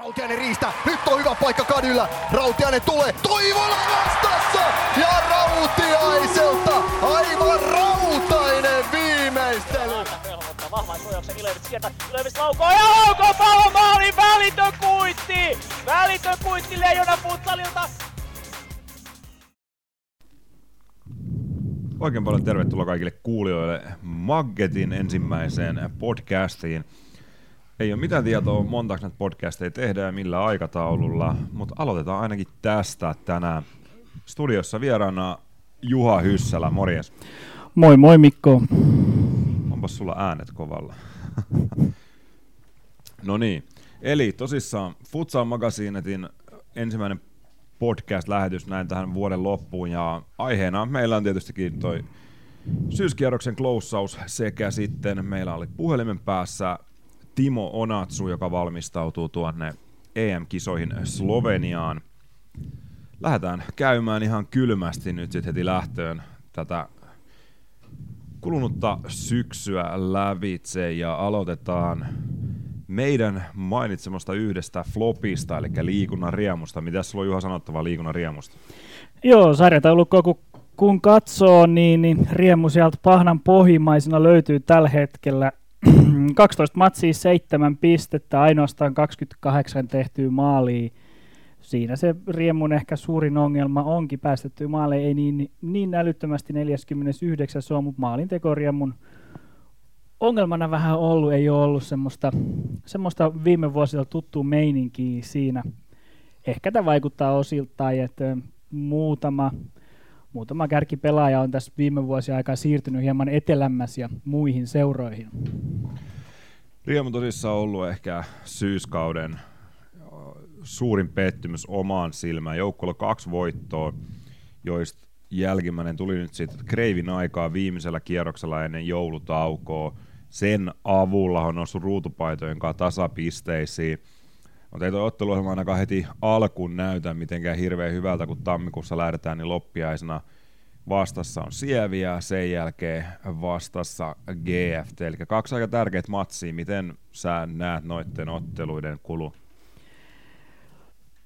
Rautiainen riistä, nyt on hyvä paikka Kadyllä, Rautiainen tulee, Toivola vastassa ja Rautiaiselta aivan rautainen viimeistely. Vahvan suojauksen Ilevits sieltä, Ilevits laukoo ja laukoo pallon maali, välitön kuitti! Välitön kuitti Leijona futsalilta. Oikein paljon tervetuloa kaikille kuulijoille Maggetin ensimmäiseen podcastiin. Ei ole mitään tietoa, montaksi näitä podcasteja tehdään ja millä aikataululla, mutta aloitetaan ainakin tästä tänään. Studiossa vieraana Juha Hyssälä, morjes. Moi moi Mikko. Onpas sulla äänet kovalla. no niin, eli tosissaan Futsal Magasinetin ensimmäinen podcast-lähetys näin tähän vuoden loppuun ja aiheena meillä on tietystikin toi syyskierroksen kloussaus sekä sitten meillä oli puhelimen päässä Timo Onatsu, joka valmistautuu tuonne EM-kisoihin Sloveniaan. Lähdetään käymään ihan kylmästi nyt sitten heti lähtöön tätä kulunutta syksyä lävitse ja aloitetaan meidän mainitsemasta yhdestä flopista, eli liikunnan riemusta. Mitä sulla on Juha sanottavaa liikunnan riemusta? Joo, sarjataulukko kun, kun katsoo, niin, niin riemu sieltä pahnan pohjimmaisena löytyy tällä hetkellä 12 matsia, 7 pistettä, ainoastaan 28 tehtyä maalia. Siinä se riemun ehkä suurin ongelma onkin päästetty maaleja, ei niin, niin älyttömästi 49 se on, mutta maalinteko riemun ongelmana vähän ollut, ei ole ollut semmoista, semmoista viime vuosilla tuttua meininkiä siinä. Ehkä tämä vaikuttaa osiltaan, että muutama, muutama kärkipelaaja on tässä viime vuosien aikaa siirtynyt hieman etelämmäs ja muihin seuroihin. Riemu tosissaan ollut ehkä syyskauden suurin pettymys omaan silmään. Joukkueella kaksi voittoa, joista jälkimmäinen tuli nyt sitten Kreivin aikaa viimeisellä kierroksella ennen joulutaukoa. Sen avulla on noussut ruutupaitojen kanssa tasapisteisiin. Mutta ei tuo otteluohjelma ainakaan heti alkuun näytä mitenkään hirveän hyvältä, kun tammikuussa lähdetään, niin loppiaisena vastassa on Sieviä, sen jälkeen vastassa GFT, eli kaksi aika tärkeät matsia. Miten sä näet noiden otteluiden kulu?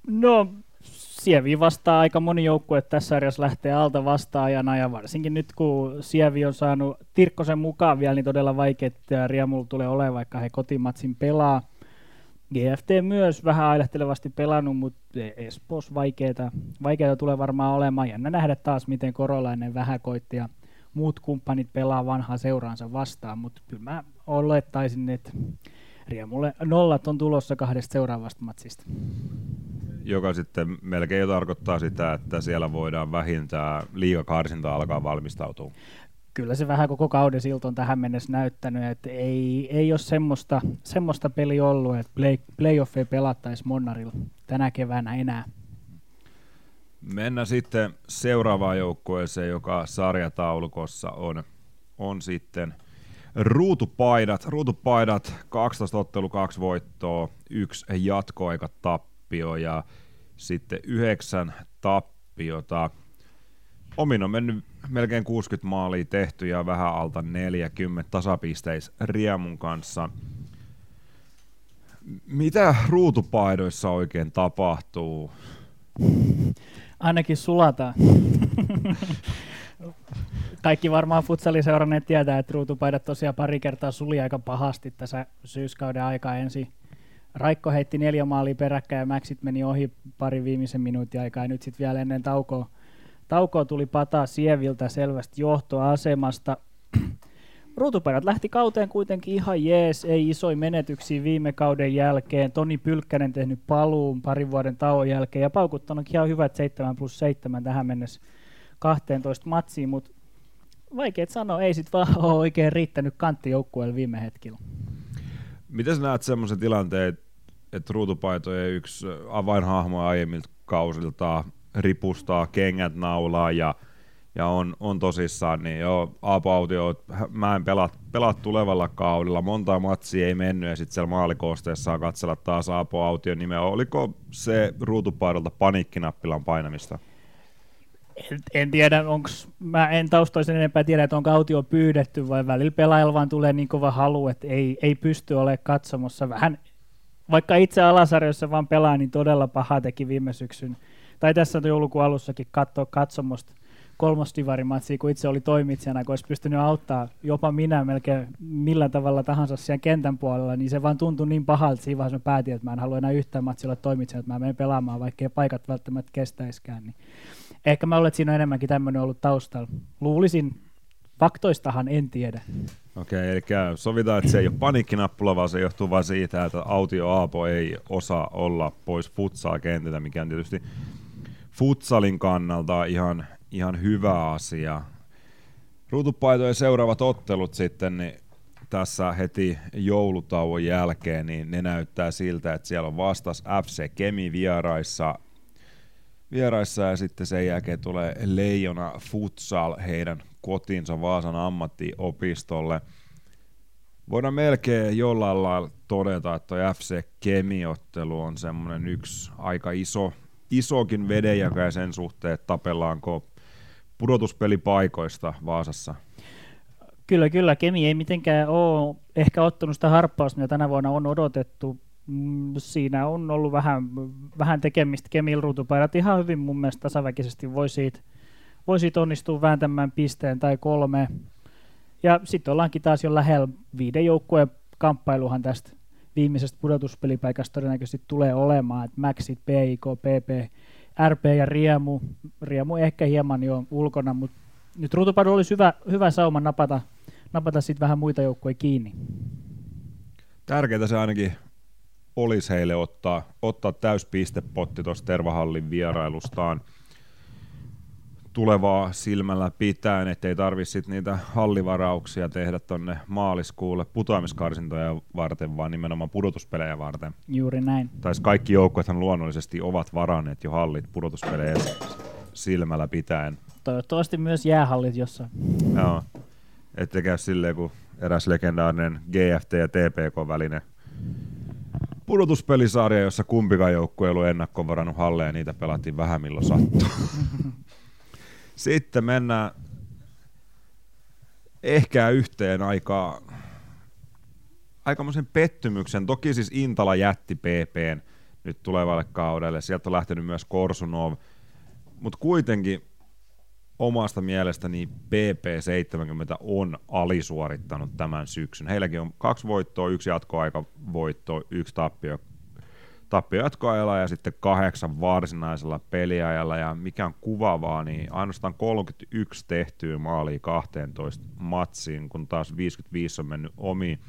No, Sievi vastaa aika moni joukkue tässä sarjassa lähtee alta vastaajana ja varsinkin nyt kun Sievi on saanut Tirkkosen mukaan vielä, niin todella vaikea, että Riemulla tulee olemaan, vaikka he kotimatsin pelaa. GFT myös vähän ailehtelevasti pelannut, mutta Espos vaikeita, vaikeita tulee varmaan olemaan. Jännä nähdä taas, miten Korolainen vähän koitti ja muut kumppanit pelaa vanhaa seuraansa vastaan, mutta kyllä mä olettaisin, että Riemulle nollat on tulossa kahdesta seuraavasta matsista. Joka sitten melkein jo tarkoittaa sitä, että siellä voidaan vähintään liigakarsinta alkaa valmistautua kyllä se vähän koko kauden siltä on tähän mennessä näyttänyt, että ei, ei ole semmoista, semmoista peli ollut, että play, playoffeja pelattaisi Monnarilla tänä keväänä enää. Mennään sitten seuraavaan joukkueeseen, joka sarjataulukossa on, on sitten ruutupaidat. Ruutupaidat, 12 ottelu, 2 voittoa, yksi jatkoaika tappio ja sitten yhdeksän tappiota. Omin on mennyt melkein 60 maalia tehty ja vähän alta 40 tasapisteis Riemun kanssa. Mitä ruutupaidoissa oikein tapahtuu? Ainakin sulataan. Kaikki varmaan futsaliseuranneet tietää, että ruutupaidat tosiaan pari kertaa suli aika pahasti tässä syyskauden aikaa ensin. Raikko heitti neljä maalia peräkkäin ja Maxit meni ohi pari viimeisen minuutin aikaa ja nyt sitten vielä ennen taukoa Taukoa tuli pataa Sieviltä selvästi johtoasemasta. Ruutuperät lähti kauteen kuitenkin ihan jees, ei isoja menetyksiä viime kauden jälkeen. Toni Pylkkänen tehnyt paluun parin vuoden tauon jälkeen ja paukuttanut ihan hyvät 7 plus 7 tähän mennessä 12 matsiin, mutta vaikea sanoa, ei sit vaan ole oikein riittänyt kanttijoukkueelle viime hetkellä. Miten näet semmoisen tilanteen, että ruutupaitojen yksi avainhahmo aiemmilta kausilta ripustaa kengät naulaa ja, ja on, on tosissaan, niin joo, Aapo Autio, mä en pelaa, pelaa tulevalla kaudella, monta matsia ei mennyt ja sitten siellä maalikoosteessa saa katsella taas Aapo nimeä. Oliko se ruutupaidolta panikkinappilan painamista? En, en tiedä, onko, mä en taustoisen enempää tiedä, että onko autio pyydetty vai välillä pelaajalla vaan tulee niin kova halu, että ei, ei pysty olemaan katsomassa. Vähän vaikka itse alasarjoissa vaan pelaa, niin todella paha teki viime syksyn. Tai tässä joulukuun alussakin katsoa katsomosta kolmosdivarimatsia, kun itse oli toimitsijana, kun olisi pystynyt auttaa jopa minä melkein millä tavalla tahansa siellä kentän puolella, niin se vaan tuntui niin pahalta siinä vaiheessa, mä päätin, että mä en halua enää yhtään matsilla toimitsijana, että mä menen pelaamaan, vaikkei paikat välttämättä kestäiskään. Niin ehkä mä luulen, että siinä on enemmänkin tämmöinen ollut taustalla. Luulisin, faktoistahan en tiedä. Okei, eli sovitaan, että se ei ole paniikkinappula, vaan se johtuu vain siitä, että Autio Aapo ei osaa olla pois futsaa kentältä, mikä on tietysti futsalin kannalta ihan, ihan hyvä asia. Ruutupaitojen seuraavat ottelut sitten, niin tässä heti joulutauon jälkeen, niin ne näyttää siltä, että siellä on vastas FC Kemi vieraissa, vieraissa ja sitten sen jälkeen tulee Leijona Futsal heidän kotinsa Vaasan ammattiopistolle. Voidaan melkein jollain lailla todeta, että FC Kemiottelu on semmoinen yksi aika iso, isokin vedenjakaja sen suhteen, että tapellaanko pudotuspelipaikoista Vaasassa. Kyllä, kyllä. Kemi ei mitenkään ole ehkä ottanut sitä harppausta, mitä tänä vuonna on odotettu. Mm, siinä on ollut vähän, vähän tekemistä. Kemil ruutupaidat ihan hyvin mun mielestä tasaväkisesti voi siitä, voi siitä onnistua vääntämään pisteen tai kolme. Ja sitten ollaankin taas jo lähellä viiden joukkueen kamppailuhan tästä viimeisestä pudotuspelipaikasta todennäköisesti tulee olemaan, että Maxit, PIK, PP, RP ja Riemu, Riemu ehkä hieman jo ulkona, mutta nyt Ruutupadu olisi hyvä, hyvä sauma napata, napata sitten vähän muita joukkoja kiinni. Tärkeää se ainakin olisi heille ottaa, ottaa täyspistepotti tuosta Tervahallin vierailustaan tulevaa silmällä pitäen, ettei tarvitse niitä hallivarauksia tehdä tonne maaliskuulle putoamiskarsintoja varten, vaan nimenomaan pudotuspelejä varten. Juuri näin. Tai kaikki joukkueethan luonnollisesti ovat varanneet jo hallit pudotuspelejä silmällä pitäen. Toivottavasti myös jäähallit jossain. Joo, ettei käy silleen, kun eräs legendaarinen GFT ja TPK välinen pudotuspelisarja, jossa kumpikaan joukkue ei ollut ennakkoon varannut halleja, niitä pelattiin vähän milloin sattuu. Sitten mennään ehkä yhteen aikaa aikamoisen pettymyksen. Toki siis Intala jätti PPn nyt tulevalle kaudelle. Sieltä on lähtenyt myös Korsunov. Mutta kuitenkin omasta mielestäni PP70 on alisuorittanut tämän syksyn. Heilläkin on kaksi voittoa, yksi jatkoaikavoitto, yksi tappio tappio jatkoajalla ja sitten kahdeksan varsinaisella peliajalla. Ja mikä on kuvaavaa, niin ainoastaan 31 tehtyä maalia 12 matsiin, kun taas 55 on mennyt omiin.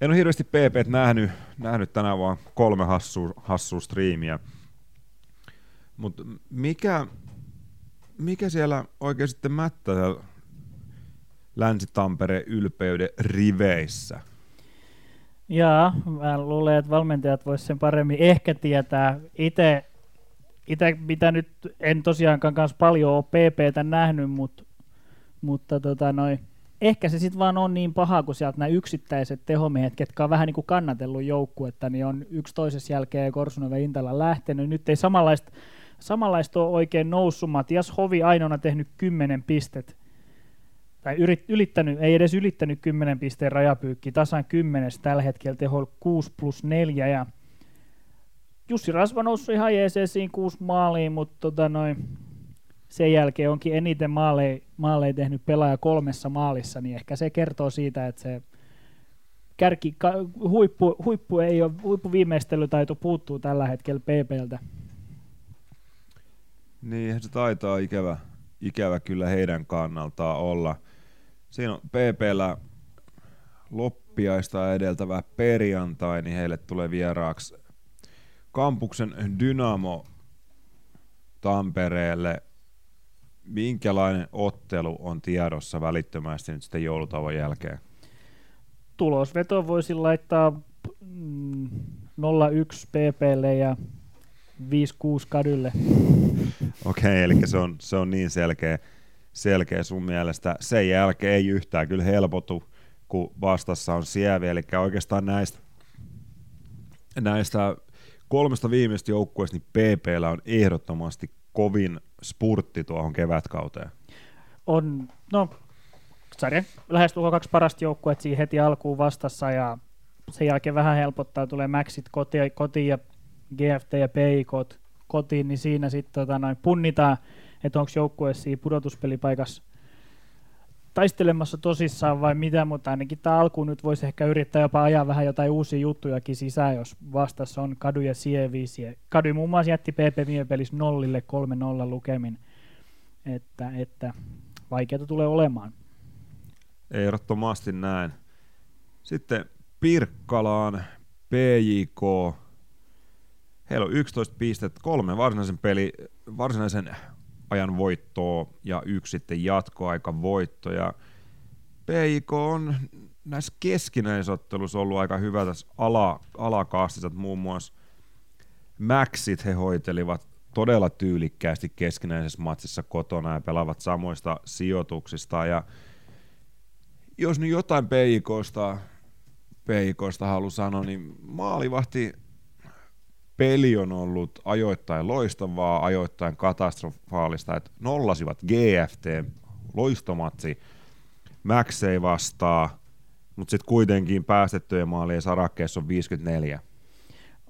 En ole hirveästi PP nähnyt, nähnyt tänään vaan kolme hassua, hassua striimiä. Mutta mikä, mikä siellä oikein sitten mättää Länsi-Tampereen ylpeyden riveissä? Jaa, mä luulen, että valmentajat voisivat sen paremmin ehkä tietää. Itse, itse mitä nyt en tosiaankaan kanssa paljon ole PPtä nähnyt, mutta, mutta tota noi, ehkä se sitten vaan on niin paha, kun sieltä nämä yksittäiset tehomiehet, ketkä on vähän niin kuin kannatellut joukkuetta, niin on yksi toisessa jälkeen Korsunov Intala lähtenyt. Nyt ei samanlaista, samanlaista ole oikein noussut. Matias Hovi ainoana tehnyt 10 pistet tai yrit, ylittänyt, ei edes ylittänyt 10 pisteen rajapyykki, tasan 10 tällä hetkellä teho 6 plus 4 ja Jussi Rasva noussut ihan jeeseisiin 6 maaliin, mutta tota noin, sen jälkeen onkin eniten maaleja, maaleja tehnyt pelaaja kolmessa maalissa, niin ehkä se kertoo siitä, että se kärki, huippu, huippu, ei ole, huippuviimeistelytaito puuttuu tällä hetkellä PPltä. Niin, se taitaa ikävä, ikävä kyllä heidän kannaltaan olla – Siinä on PPllä loppiaista edeltävä perjantai, niin heille tulee vieraaksi kampuksen Dynamo Tampereelle. Minkälainen ottelu on tiedossa välittömästi nyt sitten joulutauon jälkeen? Tulosveto voisi laittaa 0-1 PPlle ja 5-6 kadylle. Okei, okay, eli se on, se on niin selkeä selkeä sun mielestä. Sen jälkeen ei yhtään kyllä helpotu, kun vastassa on Sievi, eli oikeastaan näistä, näistä kolmesta viimeistä joukkueesta niin PPllä on ehdottomasti kovin spurtti tuohon kevätkauteen. On, no sarjan lähestulkoon kaksi parasta joukkuetta siinä heti alkuun vastassa ja sen jälkeen vähän helpottaa, tulee Maxit kotiin, kotiin ja GFT ja PIK kotiin, niin siinä sitten tota, punnitaan, että onko joukkue siinä pudotuspelipaikassa taistelemassa tosissaan vai mitä, mutta ainakin tämä alkuun nyt voisi ehkä yrittää jopa ajaa vähän jotain uusia juttujakin sisään, jos vastassa on Kadu ja Sieviisi. Kadu muun muassa jätti PP viime pelissä nollille 3-0 lukemin, että, että vaikeaa tulee olemaan. Ehdottomasti näin. Sitten Pirkkalaan PJK. Heillä on 11 pistettä, kolme varsinaisen peli, varsinaisen ajan voittoa ja yksi sitten jatkoaika voitto. Ja PIK on näissä keskinäisotteluissa ollut aika hyvä tässä ala, alakastissa, muun muassa Maxit he hoitelivat todella tyylikkäästi keskinäisessä matsissa kotona ja pelaavat samoista sijoituksista. Ja jos nyt jotain PIKsta, PIKsta haluaa sanoa, niin maalivahti peli on ollut ajoittain loistavaa, ajoittain katastrofaalista, että nollasivat GFT, loistomatsi, Max ei vastaa, mutta sitten kuitenkin päästettyjen maalien sarakkeessa on 54.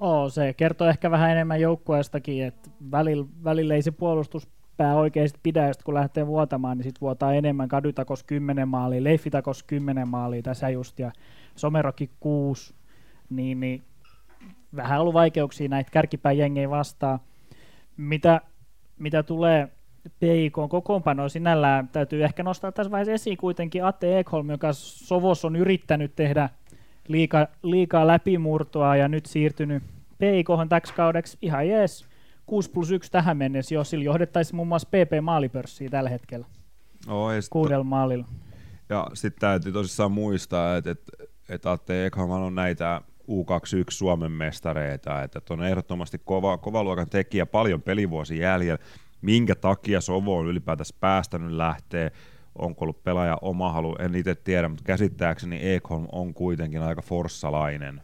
Oo, se kertoo ehkä vähän enemmän joukkueestakin, että välillä, välillä ei se puolustuspää oikeasti pidä, ja kun lähtee vuotamaan, niin sitten vuotaa enemmän. Kadytakos 10 maalia, Leiffitakos 10 maalia tässä just, ja Somerokki 6, niin, niin vähän ollut vaikeuksia näitä kärkipään jengejä vastaan. Mitä, mitä tulee PIK kokoonpanoon sinällään, täytyy ehkä nostaa tässä vaiheessa esiin kuitenkin Atte Ekholm, joka Sovos on yrittänyt tehdä liika, liikaa läpimurtoa ja nyt siirtynyt PIK täksi kaudeksi ihan jees. 6 plus 1 tähän mennessä, jos sillä johdettaisiin muun muassa PP-maalipörssiä tällä hetkellä. Oh, Kuudella maalilla. Ja sitten täytyy tosissaan muistaa, että, että, että Atte Ekholm on näitä U21 Suomen mestareita, että on ehdottomasti kova, kova luokan tekijä, paljon pelivuosi jäljellä, minkä takia Sovo on ylipäätänsä päästänyt lähtee, onko ollut pelaaja oma halu, en itse tiedä, mutta käsittääkseni Ekholm on kuitenkin aika forssalainen.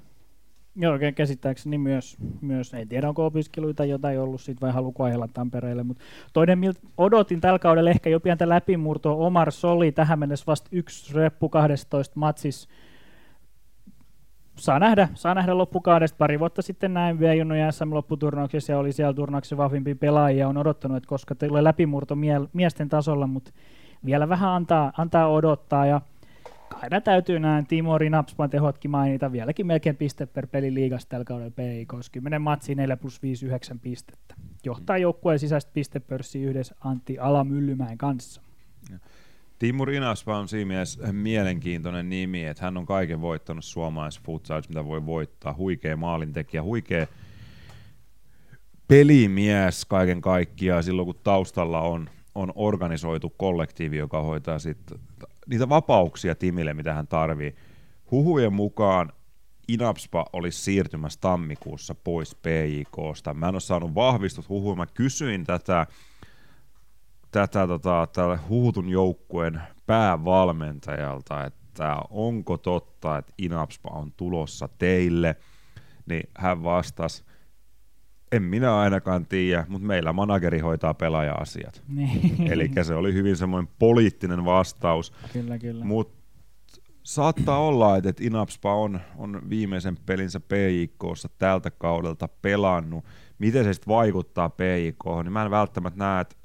Joo, oikein käsittääkseni myös, myös, en tiedä onko opiskeluita jotain ollut sit vai haluko ajella Tampereelle, mutta toinen, miltä odotin tällä kaudella ehkä jo pientä läpimurtoa, Omar Soli tähän mennessä vasta yksi reppu 12 matsissa, saa nähdä, saa nähdä loppukaudesta. Pari vuotta sitten näin V-junnoja SM-lopputurnauksessa ja oli siellä turnauksessa vahvimpi pelaajia. On odottanut, että koska tulee läpimurto mie- miesten tasolla, mutta vielä vähän antaa, antaa odottaa. Ja aina täytyy näin Timo Rinapspan tehotkin mainita. Vieläkin melkein piste per peli liigassa tällä kaudella PIK. 10 matsi 4 plus 5, 9 pistettä. Johtaa joukkueen sisäistä pistepörssiä yhdessä Antti Alamyllymäen kanssa. Ja. Timur Inaspa on siinä mielessä mielenkiintoinen nimi, että hän on kaiken voittanut suomalaisessa futsalissa, mitä voi voittaa. Huikea maalintekijä, huikea pelimies kaiken kaikkiaan silloin, kun taustalla on, on organisoitu kollektiivi, joka hoitaa sit niitä vapauksia Timille, mitä hän tarvii. Huhujen mukaan Inapspa olisi siirtymässä tammikuussa pois PJKsta. Mä en ole saanut vahvistut huhuja. Mä kysyin tätä tätä tota, tälle huutun joukkueen päävalmentajalta, että onko totta, että Inapspa on tulossa teille, niin hän vastasi, en minä ainakaan tiedä, mutta meillä manageri hoitaa pelaaja-asiat. Niin. Eli se oli hyvin semmoinen poliittinen vastaus. Kyllä, kyllä. Mutta saattaa olla, että Inapspa on, on viimeisen pelinsä PJKssa tältä kaudelta pelannut. Miten se sitten vaikuttaa PJK, niin mä en välttämättä näe, että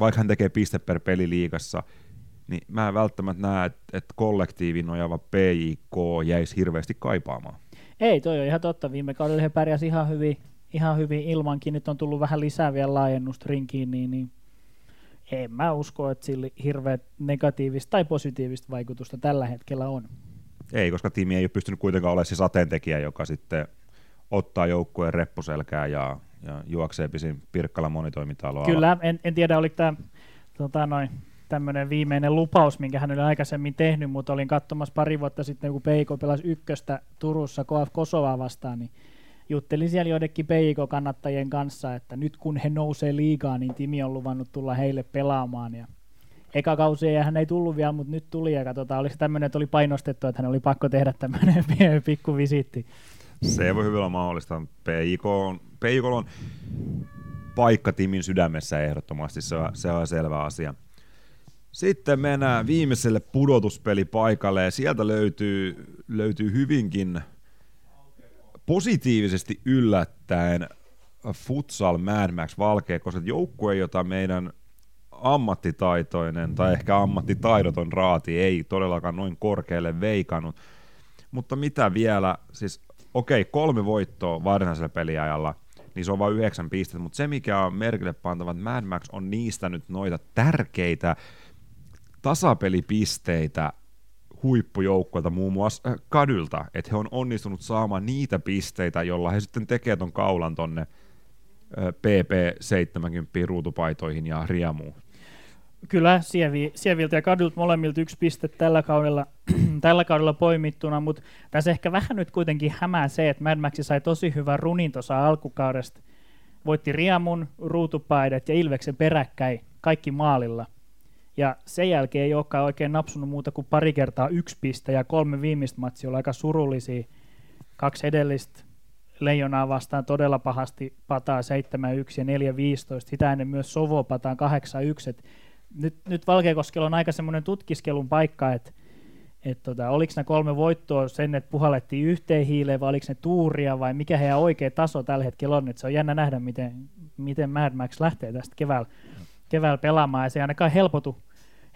vaikka hän tekee piste per peli liigassa, niin mä en välttämättä näe, että, että kollektiivin nojava PJK jäisi hirveästi kaipaamaan. Ei, toi on ihan totta. Viime kaudella he pärjäsi ihan hyvin, ihan hyvin ilmankin. Nyt on tullut vähän lisää vielä laajennusta rinkiin, niin, niin en mä usko, että sillä hirveät negatiivista tai positiivista vaikutusta tällä hetkellä on. Ei, koska tiimi ei ole pystynyt kuitenkaan olemaan se sateentekijä, joka sitten ottaa joukkueen reppuselkää ja ja juoksee pisin Pirkkala monitoimitaloa. Kyllä, en, en tiedä oliko tämä tota noin, tämmöinen viimeinen lupaus, minkä hän oli aikaisemmin tehnyt, mutta olin katsomassa pari vuotta sitten, kun Peiko pelasi ykköstä Turussa KF Kosovaa vastaan, niin juttelin siellä joidenkin Peiko-kannattajien kanssa, että nyt kun he nousee liikaa, niin Timi on luvannut tulla heille pelaamaan. Ja eka kausi ja hän ei tullut vielä, mutta nyt tuli ja katsotaan, oliko se tämmöinen, että oli painostettu, että hän oli pakko tehdä tämmöinen pikku visitti. Se voi hyvin olla mahdollista. PIK on, PIK on paikka timin sydämessä ehdottomasti, se on, se on selvä asia. Sitten mennään viimeiselle pudotuspelipaikalle ja sieltä löytyy, löytyy hyvinkin positiivisesti yllättäen futsal Mad Max Valkea, koska joukkue, jota meidän ammattitaitoinen tai ehkä ammattitaidoton raati ei todellakaan noin korkealle veikannut. Mutta mitä vielä, siis okei, okay, kolme voittoa varsinaisella peliajalla, niin se on vain yhdeksän pistettä, mutta se mikä on merkille pantava, että Mad Max on niistä nyt noita tärkeitä tasapelipisteitä huippujoukkoilta muun muassa äh, kadylta, että he on onnistunut saamaan niitä pisteitä, jolla he sitten tekee ton kaulan tonne PP70 ruutupaitoihin ja riemuun. Kyllä, Sievi, Sieviltä ja Kadulta molemmilta yksi piste tällä kaudella, tällä kaudella poimittuna, mutta tässä ehkä vähän nyt kuitenkin hämää se, että Mad Max sai tosi hyvän runin tuossa alkukaudesta. Voitti Riemun, ruutupaidet ja Ilveksen peräkkäin, kaikki maalilla. Ja sen jälkeen ei olekaan oikein napsunut muuta kuin pari kertaa yksi piste ja kolme viimeistä matsia oli aika surullisia. Kaksi edellistä Leijonaa vastaan todella pahasti pataa 7-1 ja 4-15. Sitä ennen myös Sovo pataan 8-1. Nyt, nyt Valkeakoskella on aika semmoinen tutkiskelun paikka, että et tota, oliko ne kolme voittoa sen, että puhallettiin yhteen hiileen, vai oliko ne tuuria, vai mikä heidän oikea taso tällä hetkellä on. Et se on jännä nähdä, miten, miten Mad Max lähtee tästä keväällä, keväällä pelaamaan, ja se ei ainakaan helpotu,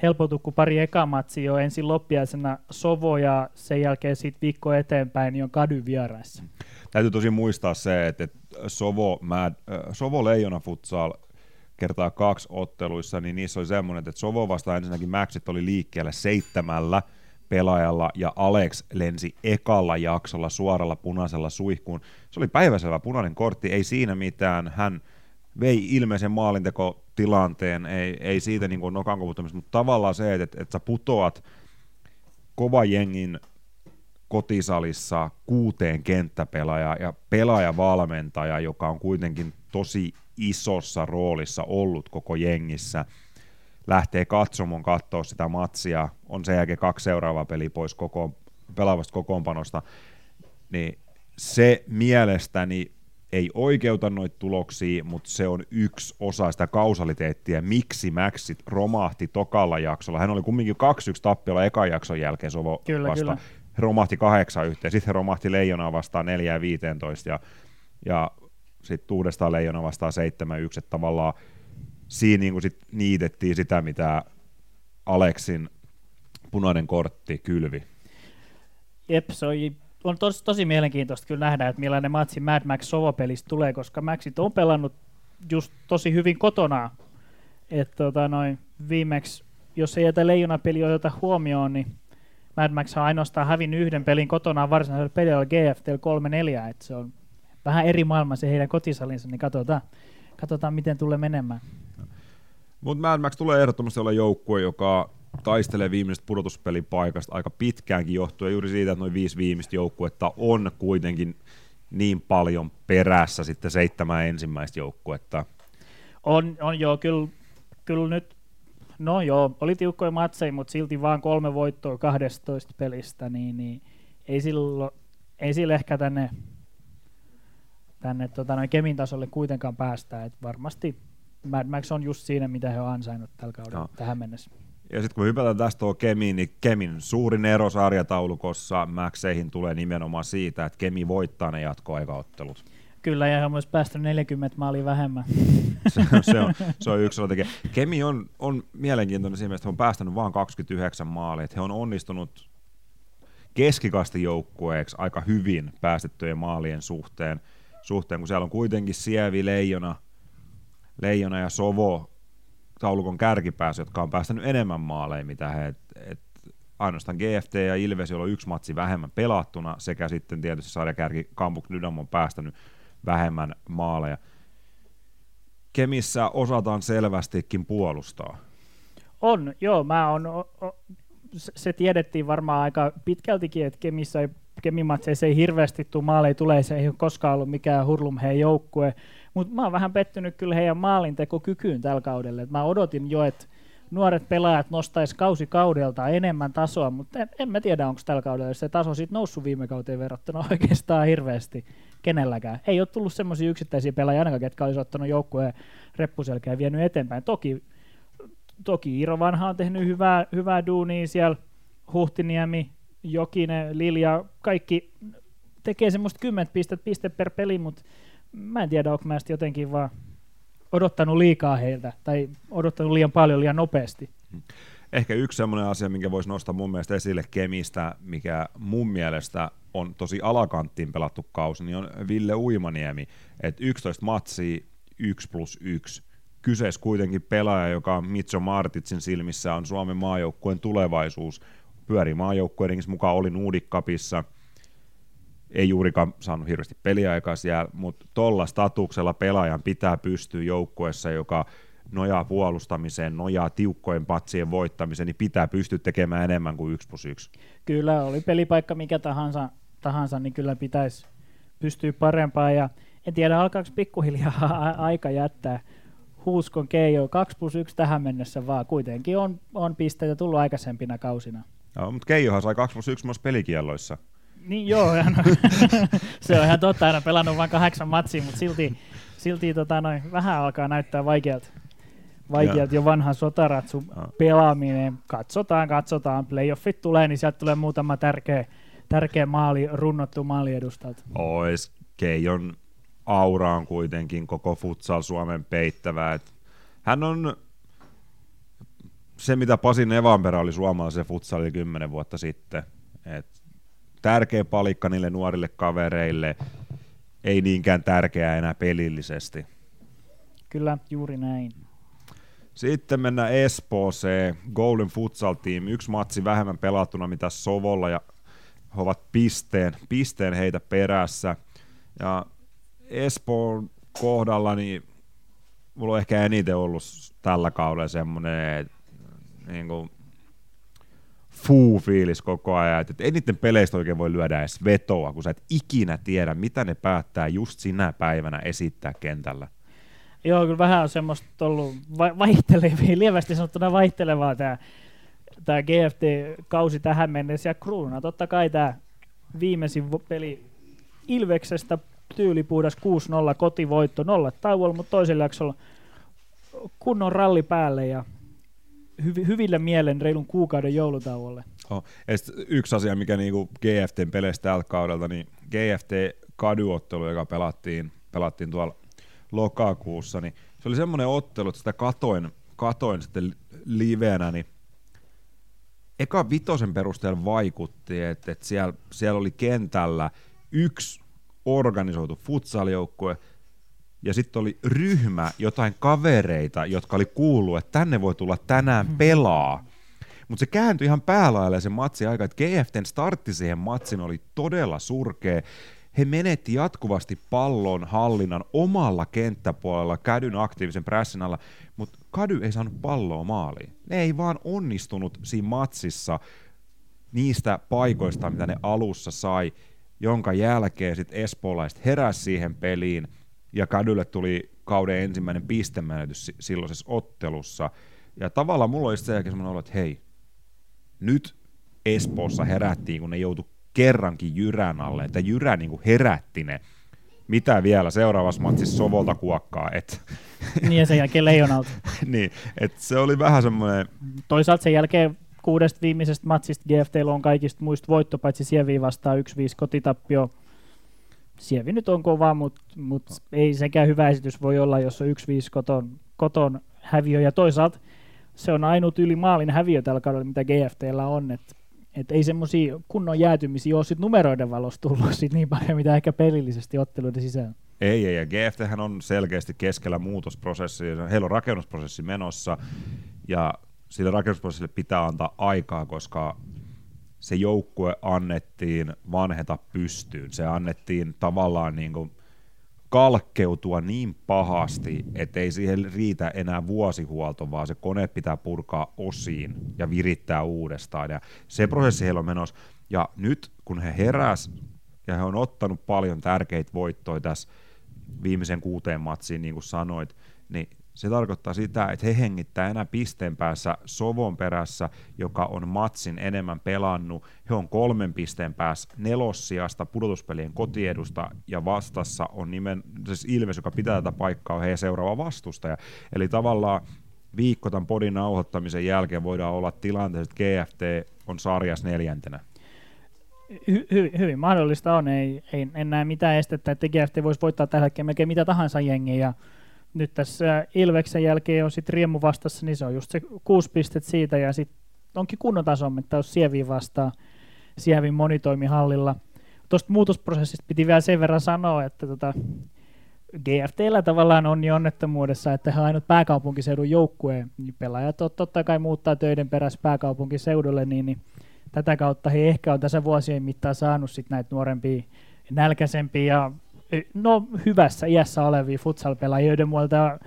helpotu kun pari eka matsia ensin loppiaisena Sovo, ja sen jälkeen siitä viikko eteenpäin niin on Kady vieraissa. Täytyy tosi muistaa se, että, Sovo, Mad, äh, Sovo Leijona Futsal kertaa kaksi otteluissa, niin niissä oli semmoinen, että Sovo vastaan ensinnäkin Maxit oli liikkeellä seitsemällä pelaajalla ja Alex lensi ekalla jaksolla suoralla punaisella suihkuun. Se oli päiväselvä punainen kortti, ei siinä mitään. Hän vei ilmeisen maalintekotilanteen, ei, ei siitä niin kuin nokan mutta tavallaan se, että, että sä putoat kova jengin kotisalissa kuuteen kenttäpelaaja ja pelaajavalmentaja, joka on kuitenkin tosi isossa roolissa ollut koko jengissä, lähtee katsomon katsoa sitä matsia, on sen jälkeen kaksi seuraavaa peliä pois koko, pelaavasta kokoonpanosta, niin se mielestäni ei oikeuta noita tuloksia, mutta se on yksi osa sitä kausaliteettia, miksi Maxit romahti tokalla jaksolla. Hän oli kumminkin 2-1 tappiolla ekan jakson jälkeen Sovo kyllä, vasta. Kyllä. romahti kahdeksan yhteen, sitten he romahti Leijonaa vastaan 4 15 ja, ja sitten uudestaan Leijona vastaan 7-1, että tavallaan siinä niin kuin sit niitettiin sitä, mitä Aleksin punainen kortti kylvi. Jep, se on, on tos, tosi mielenkiintoista kyllä nähdä, että millainen matsi Mad Max Sovopelistä tulee, koska Maxit on pelannut just tosi hyvin kotona. Että tota noin, viimeksi, jos ei jätä leijona-peli oteta huomioon, niin Mad Max on ainoastaan hävinnyt yhden pelin kotona varsinaisella pelillä GFTL 3-4, että se on vähän eri maailma se heidän kotisalinsa, niin katsotaan, katsotaan miten tulee menemään. Mutta Mad Max tulee ehdottomasti olla joukkue, joka taistelee viimeisestä pudotuspelipaikasta aika pitkäänkin johtuen juuri siitä, että noin viisi viimeistä joukkuetta on kuitenkin niin paljon perässä sitten seitsemän ensimmäistä joukkuetta. On, on joo, kyllä, kyllä nyt, no joo, oli tiukkoja matseja, mutta silti vaan kolme voittoa 12 pelistä, niin, niin ei, silloin, ei sillä ehkä tänne tänne tota, noin Kemin tasolle kuitenkaan päästä. Et varmasti Mad Max on just siinä, mitä he on ansainnut tällä kaudella no. tähän mennessä. Ja sitten kun me hypätään tästä tuo Kemiin, niin Kemin suurin ero sarjataulukossa Maxeihin tulee nimenomaan siitä, että Kemi voittaa ne jatkoaikaottelut. Kyllä, ja he on myös päässyt 40 maalia vähemmän. se, se, on, se on yksi tekijä. Kemi on, on mielenkiintoinen siinä että he on päästänyt vain 29 maalia. He on onnistunut keskikastijoukkueeksi aika hyvin päästettyjen maalien suhteen suhteen, kun siellä on kuitenkin Sievi, Leijona, Leijona ja Sovo taulukon kärkipäässä, jotka on päästänyt enemmän maaleja, mitä he, et, et, ainoastaan GFT ja Ilves, joilla on yksi matsi vähemmän pelattuna, sekä sitten tietysti sarjakärki Kampuk Dynamo on päästänyt vähemmän maaleja. Kemissä osataan selvästikin puolustaa. On, joo, mä on, o, o, se tiedettiin varmaan aika pitkältikin, että Kemissä ei Kemimatseissa ei hirveästi tule maaleja tulee, se ei ole koskaan ollut mikään hurlum heidän joukkue, mutta mä oon vähän pettynyt kyllä heidän maalintekokykyyn tällä kaudella. Et mä odotin jo, että nuoret pelaajat nostaisi kausi kaudelta enemmän tasoa, mutta en, en mä tiedä, onko tällä kaudella se taso sitten noussut viime kauteen verrattuna oikeastaan hirveästi kenelläkään. Ei ole tullut semmoisia yksittäisiä pelaajia ainakaan, ketkä olisi ottanut joukkueen reppuselkään ja vienyt eteenpäin. Toki, toki Iiro Vanha on tehnyt hyvää, hyvää duunia siellä, Huhtiniemi, Jokinen, Lilja, kaikki tekee semmoista 10 pistet, piste per peli, mutta mä en tiedä, onko mä jotenkin vaan odottanut liikaa heiltä, tai odottanut liian paljon liian nopeasti. Ehkä yksi sellainen asia, minkä voisi nostaa mun mielestä esille Kemistä, mikä mun mielestä on tosi alakanttiin pelattu kausi, niin on Ville Uimaniemi. että 11 matsia, 1 plus 1. Kyseessä kuitenkin pelaaja, joka Mitso Martitsin silmissä on Suomen maajoukkueen tulevaisuus. Pyöri maajoukkueidenkin mukaan oli Nuudikkapissa, ei juurikaan saanut hirveästi peliaikaa siellä, mutta tuolla statuksella pelaajan pitää pystyä joukkueessa, joka nojaa puolustamiseen, nojaa tiukkojen patsien voittamiseen, niin pitää pystyä tekemään enemmän kuin 1 plus 1. Kyllä, oli pelipaikka mikä tahansa, tahansa niin kyllä pitäisi pystyä parempaan. Ja en tiedä, alkaako pikkuhiljaa aika jättää Huuskon Keijo 2 plus 1 tähän mennessä, vaan kuitenkin on, on pisteitä tullut aikaisempina kausina. No, mutta Keijohan sai 2 plus 1 myös pelikielloissa. Niin joo, on, se on ihan totta, aina pelannut vain kahdeksan matsia, mutta silti, silti tota noin, vähän alkaa näyttää vaikealta vaikeat jo vanhan sotaratsu pelaaminen. Katsotaan, katsotaan. Playoffit tulee, niin sieltä tulee muutama tärkeä, tärkeä maali, runnottu maali edustalta. Ois Keijon aura on kuitenkin koko futsal Suomen peittävä. Et hän on se, mitä Pasi Nevanperä oli suomalaisen futsali kymmenen vuotta sitten. Et tärkeä palikka niille nuorille kavereille, ei niinkään tärkeää enää pelillisesti. Kyllä, juuri näin. Sitten mennään Espooseen, Golden Futsal Team, yksi matsi vähemmän pelattuna mitä Sovolla ja he ovat pisteen, pisteen heitä perässä. Ja Espoon kohdalla niin mulla on ehkä eniten ollut tällä kaudella semmoinen niin kuin fuu-fiilis koko ajan, että ei niiden peleistä oikein voi lyödä edes vetoa, kun sä et ikinä tiedä, mitä ne päättää just sinä päivänä esittää kentällä. Joo, kyllä vähän on semmoista ollut va- vaihtelevia, lievästi sanottuna vaihtelevaa tämä tämä GFT-kausi tähän mennessä. Ja Kruuna, totta kai tämä viimeisin peli Ilveksestä tyylipuhdas 6-0 kotivoitto, nolla tauolla, mutta toisella jaksolla kunnon ralli päälle ja hyv- hyville mielen reilun kuukauden joulutauolle. Oh. Ja yksi asia, mikä niinku GFTn peleistä tältä kaudelta, niin GFT kaduottelu, joka pelattiin, pelattiin tuolla lokakuussa, niin se oli semmoinen ottelu, että sitä katoin, katoin sitten livenä, niin eka vitosen perusteella vaikutti, että, että siellä, siellä oli kentällä yksi organisoitu futsaljoukkue, ja sitten oli ryhmä jotain kavereita, jotka oli kuullut, että tänne voi tulla tänään mm. pelaa. Mutta se kääntyi ihan päälaille se matsi aika, että GFTn startti siihen matsin oli todella surkea he menetti jatkuvasti pallon hallinnan omalla kenttäpuolella Kädyn aktiivisen pressin alla, mutta Kady ei saanut palloa maaliin. Ne ei vaan onnistunut siinä matsissa niistä paikoista, mitä ne alussa sai, jonka jälkeen sitten espoolaiset heräs siihen peliin, ja Kadylle tuli kauden ensimmäinen pistemenetys silloisessa ottelussa. Ja tavallaan mulla oli se jälkeen olo, että hei, nyt Espoossa herättiin, kun ne joutu kerrankin Jyrän alle, että Jyrä niin kuin herätti ne. Mitä vielä seuraavassa matsissa Sovolta kuokkaa, et. Niin ja sen jälkeen Leijonalta. niin, et se oli vähän semmoinen... Toisaalta sen jälkeen kuudesta viimeisestä matsista GFT on kaikista muista voitto, paitsi Sievi vastaan 1-5 kotitappio. Sievi nyt on kova, mutta mut no. ei sekään hyvä esitys voi olla, jos on 1-5 koton, koton häviö. Ja toisaalta se on ainut yli maalin häviö tällä kaudella, mitä GFTllä on. Että et ei semmoisia kunnon jäätymisiä ole sit numeroiden valossa tullut sit niin paljon, mitä ehkä pelillisesti otteluiden sisään. Ei, ei, ja GFT on selkeästi keskellä muutosprosessia, heillä on rakennusprosessi menossa, ja sille rakennusprosessille pitää antaa aikaa, koska se joukkue annettiin vanheta pystyyn. Se annettiin tavallaan niin kuin kalkkeutua niin pahasti, että ei siihen riitä enää vuosihuolto, vaan se kone pitää purkaa osiin ja virittää uudestaan. Ja se prosessi heillä on menossa. Ja nyt kun he heräs ja he on ottanut paljon tärkeitä voittoja tässä viimeisen kuuteen matsiin, niin kuin sanoit, niin se tarkoittaa sitä, että he hengittää enää pisteen päässä Sovon perässä, joka on matsin enemmän pelannut. He on kolmen pisteen päässä nelossiasta pudotuspelien kotiedusta ja vastassa on nimen, siis Ilves, joka pitää tätä paikkaa, on heidän seuraava vastustaja. Eli tavallaan viikko tämän podin nauhoittamisen jälkeen voidaan olla tilanteessa, että GFT on sarjas neljäntenä. hy, hy, hyvin mahdollista on, ei, ei, en näe mitään estettä, että GFT voisi voittaa tällä hetkellä melkein mitä tahansa jengiä, nyt tässä Ilveksen jälkeen on sitten Riemu vastassa, niin se on just se kuusi pistettä siitä, ja sitten onkin kunnon taso, että jos Sieviin vastaan, Sievin monitoimihallilla. Tuosta muutosprosessista piti vielä sen verran sanoa, että tota, GFTllä tavallaan on niin onnettomuudessa, että he ainut pääkaupunkiseudun joukkueen, niin pelaajat totta kai muuttaa töiden perässä pääkaupunkiseudulle, niin, niin tätä kautta he ehkä on tässä vuosien mittaan saanut sit näitä nuorempia, nälkäisempiä ja no, hyvässä iässä olevia futsal-pelaajia, joiden muolta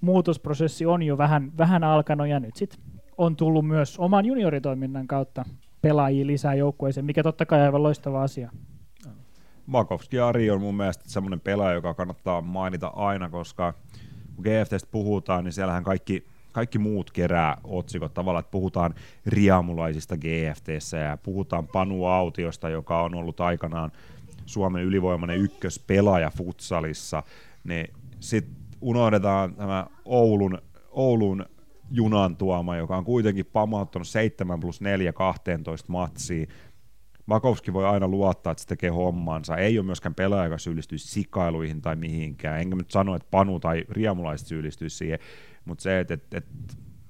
muutosprosessi on jo vähän, vähän alkanut ja nyt sitten on tullut myös oman junioritoiminnan kautta pelaajia lisää joukkueeseen, mikä totta kai aivan loistava asia. Makovski Ari on mun mielestä semmoinen pelaaja, joka kannattaa mainita aina, koska kun GFTstä puhutaan, niin siellähän kaikki, kaikki muut kerää otsikot tavallaan, että puhutaan riamulaisista GFTssä ja puhutaan Panu Autiosta, joka on ollut aikanaan Suomen ylivoimainen ykköspelaaja futsalissa, niin sitten unohdetaan tämä Oulun, Oulun junan tuoma, joka on kuitenkin pamauttanut 7 plus 4 12 matsia, Makovski voi aina luottaa, että se tekee hommansa. Ei ole myöskään pelaaja, joka syyllistyisi sikailuihin tai mihinkään. Enkä nyt sano, että Panu tai Riamulaiset syyllistyisi siihen, mutta se, että, että, että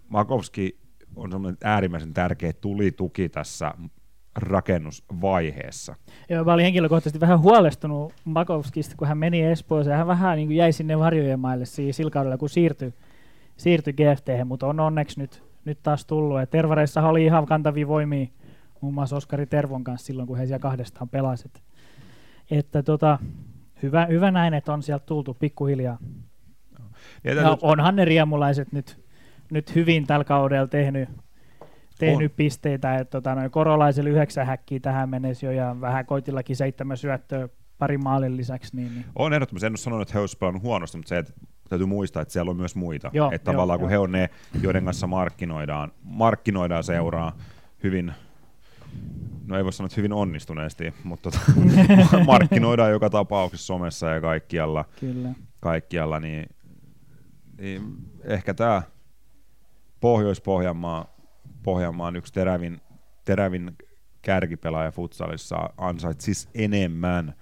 Makovski on semmoinen äärimmäisen tärkeä tulituki tässä rakennusvaiheessa. Joo, mä olin henkilökohtaisesti vähän huolestunut Makovskista, kun hän meni Espooseen. Hän vähän niin kuin jäi sinne varjojen maille siinä silkaudella, kun siirtyi, siirtyi GFT, mutta on onneksi nyt, nyt taas tullut. Ja Tervareissa oli ihan kantavia voimia muun muassa Oskari Tervon kanssa silloin, kun he siellä kahdestaan pelasivat. Että tota, hyvä, hyvä näin, että on sieltä tultu pikkuhiljaa. Ja, ja onhan ne riemulaiset nyt, nyt hyvin tällä kaudella tehnyt, tehnyt on. pisteitä, että tota, noin korolaisille yhdeksän häkkiä tähän mennessä jo ja vähän koitillakin seitsemän syöttöä pari maalin lisäksi. Niin, niin. On ehdottomasti, en ole sanonut, että he olisivat pelannut huonosti, mutta se, että täytyy muistaa, että siellä on myös muita. Joo, että jo, tavallaan jo. kun he on ne, joiden kanssa markkinoidaan, markkinoidaan seuraa hyvin no ei voi sanoa, että hyvin onnistuneesti, mutta tota, markkinoidaan joka tapauksessa somessa ja kaikkialla, Kyllä. kaikkialla niin, niin ehkä tämä Pohjois-Pohjanmaa Pohjanmaan yksi terävin, terävin kärkipelaaja futsalissa siis enemmän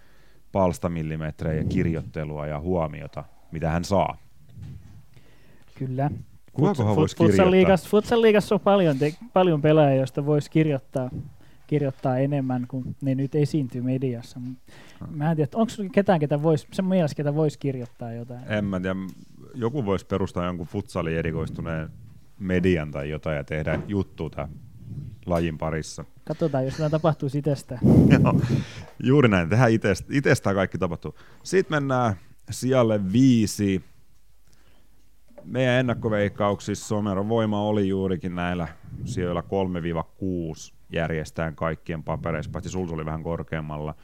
palstamillimetrejä, kirjoittelua ja huomiota, mitä hän saa. Kyllä. Voisi? Futsal liigassa on paljon, te, paljon pelaajia, joista voisi kirjoittaa kirjoittaa enemmän kuin ne nyt esiintyy mediassa. Mä en tiedä, onko ketään, ketä voisi, sen mielestä, ketä voisi kirjoittaa jotain? En mä tiedä. Joku voisi perustaa jonkun futsali erikoistuneen median tai jotain ja tehdä juttu tämän lajin parissa. Katsotaan, jos tämä tapahtuu itsestä. Joo, juuri näin. Tehdään itsestä, itsestä kaikki tapahtuu. Sitten mennään sijalle viisi. Meidän ennakkoveikkauksissa Someron voima oli juurikin näillä sijoilla 3-6 järjestään kaikkien papereissa, paitsi sulla oli vähän korkeammalla,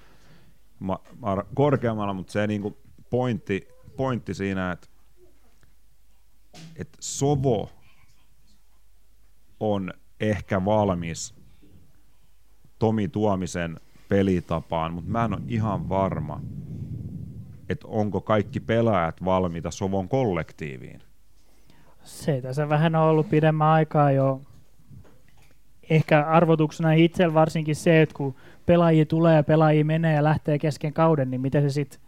ma, ma, korkeammalla mutta se niinku pointti, pointti siinä, että et Sovo on ehkä valmis Tomi Tuomisen pelitapaan, mutta mä en ole ihan varma, että onko kaikki pelaajat valmiita Sovon kollektiiviin. Se tässä vähän on ollut pidemmän aikaa jo ehkä arvotuksena itsellä varsinkin se, että kun pelaajia tulee ja pelaajia menee ja lähtee kesken kauden, niin miten se sitten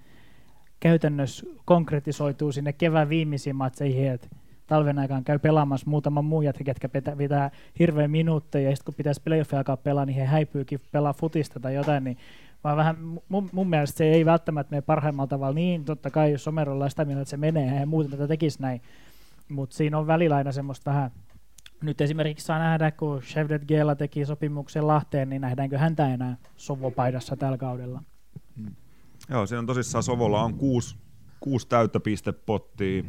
käytännössä konkretisoituu sinne kevään viimeisiin matseihin, että talven aikaan käy pelaamassa muutaman muun jätkä, ketkä pitää, pitää hirveän minuutteja, ja sitten kun pitäisi playoffia alkaa pelaa, niin he häipyykin pelaa futista tai jotain, niin vaan vähän, mun, mun mielestä se ei välttämättä mene parhaimmalla tavalla niin, totta kai jos Somerolla sitä mieltä, että se menee, ja muuten tätä tekisi näin, mutta siinä on välillä aina semmoista vähän nyt esimerkiksi saa nähdä, kun Chevdet Gela teki sopimuksen Lahteen, niin nähdäänkö häntä enää Sovo-paidassa tällä kaudella? Hmm. Joo, se on tosissaan Sovolla on kuusi, kuusi täyttä pistepottia,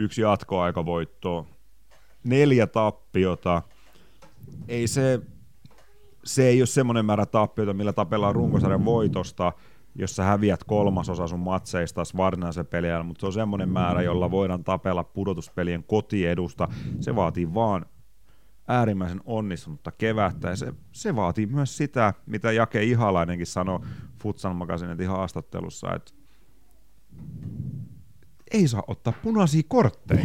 yksi jatkoaikavoitto, neljä tappiota. Ei se, se ei ole semmoinen määrä tappiota, millä tapellaan runkosarjan voitosta, jos sä häviät kolmasosa sun matseista varsinaisen peliä, mutta se on semmoinen määrä, jolla voidaan tapella pudotuspelien kotiedusta. Se vaatii vaan äärimmäisen onnistunutta kevättä, ja se, se vaatii myös sitä, mitä Jake Ihalainenkin sanoi Futsal Magazinetin haastattelussa, että ei saa ottaa punaisia kortteja.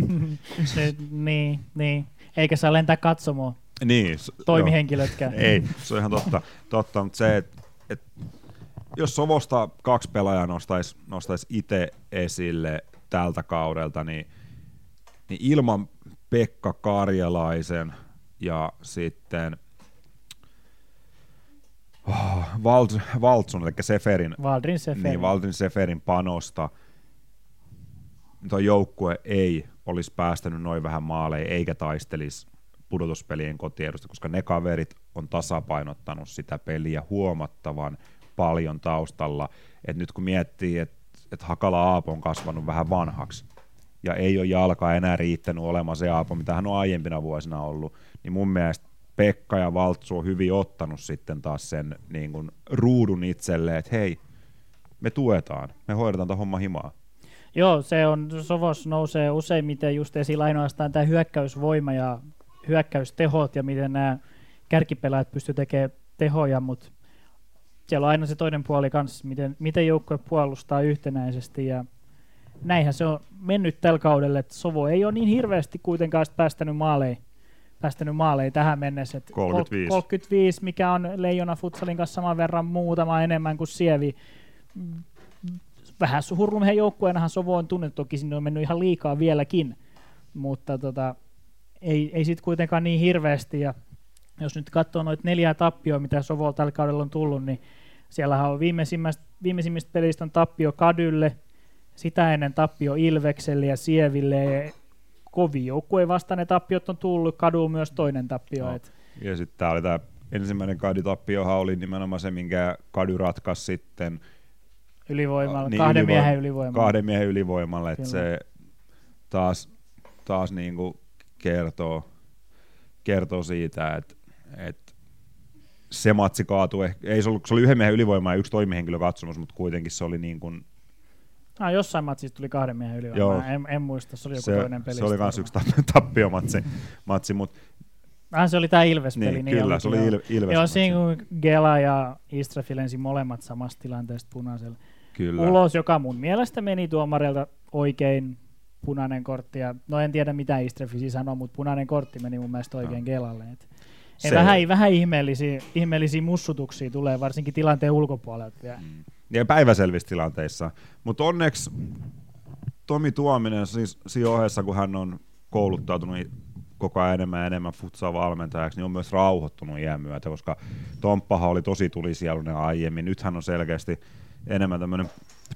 se, niin, niin. Eikä saa lentää katsomaan. Niin, toimihenkilötkään. Ei, se on ihan totta, totta mutta se, että et, jos Sovosta kaksi pelaajaa nostaisi nostais itse esille tältä kaudelta, niin, niin ilman Pekka Karjalaisen ja sitten oh, Valt, Valtsun, eli Seferin, Valdrin Seferin. niin, Valdrin Seferin panosta, tuo joukkue ei olisi päästänyt noin vähän maaleja eikä taistelisi pudotuspelien kotiedusta, koska ne kaverit on tasapainottanut sitä peliä huomattavan paljon taustalla. Et nyt kun miettii, että et Hakala Aapo on kasvanut vähän vanhaksi ja ei ole jalka enää riittänyt olemaan se Aapo, mitä hän on aiempina vuosina ollut, niin mun mielestä Pekka ja Valtsu on hyvin ottanut sitten taas sen niin kuin ruudun itselleen, että hei, me tuetaan, me hoidetaan tuon homma himaa. Joo, se on, Sovos nousee useimmiten just esillä ainoastaan tämä hyökkäysvoima ja hyökkäystehot ja miten nämä kärkipelaajat pystyy tekemään tehoja, mutta siellä on aina se toinen puoli kanssa, miten, miten joukkue puolustaa yhtenäisesti ja näinhän se on mennyt tällä kaudella, että Sovo ei ole niin hirveästi kuitenkaan päästänyt maaleihin päästänyt maaleihin tähän mennessä. Et 35. 35, mikä on Leijona Futsalin kanssa saman verran muutama enemmän kuin Sievi. Vähän hurlumhen joukkueenahan Sovo on tunnettu, toki sinne on mennyt ihan liikaa vieläkin, mutta tota, ei, ei sitten kuitenkaan niin hirveästi. Ja jos nyt katsoo noita neljää tappioa, mitä Sovo tällä kaudella on tullut, niin siellähän on viimeisimmistä, viimeisimmistä pelistä on tappio Kadylle, sitä ennen tappio Ilvekselle ja Sieville. Ja kovin joukkueen vastainen tappiot on tullut, Kadu myös toinen tappio. No. Et, Ja sitten tää oli tämä ensimmäinen kaditappiohan oli nimenomaan se, minkä kadu ratkaisi sitten ylivoimalla, niin, kahden ylivoim- miehen ylivoimalla. kahden miehen ylivoimalle, että se taas, taas niinku kertoo, kertoo siitä, että, että se matsi kaatui, ei se, ollut, se oli yhden miehen ylivoima ja yksi toimihenkilö katsomassa, mutta kuitenkin se oli niin kuin, Ah, jossain matsissa tuli kahden miehen Joo. ylivoima. En, en, muista, se oli joku se, toinen peli. se oli myös yksi tapp- tappiomatsi, matsi, mutta Ah, se oli tämä Ilves-peli. niin, niin kyllä, se oli. Il, Ilves. Joo, siinä kun Gela ja Istrafi lensi molemmat samasta tilanteesta punaisella. Kyllä. Ulos, joka mun mielestä meni tuomarilta oikein punainen kortti. Ja, no en tiedä mitä Istrafisi sanoi, mutta punainen kortti meni mun mielestä oikein Gelalle. Et, Se- se... vähän, vähän ihmeellisiä, ihmeellisiä mussutuksia tulee, varsinkin tilanteen ulkopuolelta vielä. Mm. ja päiväselvissä tilanteissa. Mutta onneksi Tomi Tuominen siis siinä ohessa, kun hän on kouluttautunut koko ajan enemmän ja enemmän futsal-valmentajaksi, niin on myös rauhoittunut iän myötä, koska Tomppahan oli tosi tulisielunen aiemmin. Nyt hän on selkeästi enemmän tämmöinen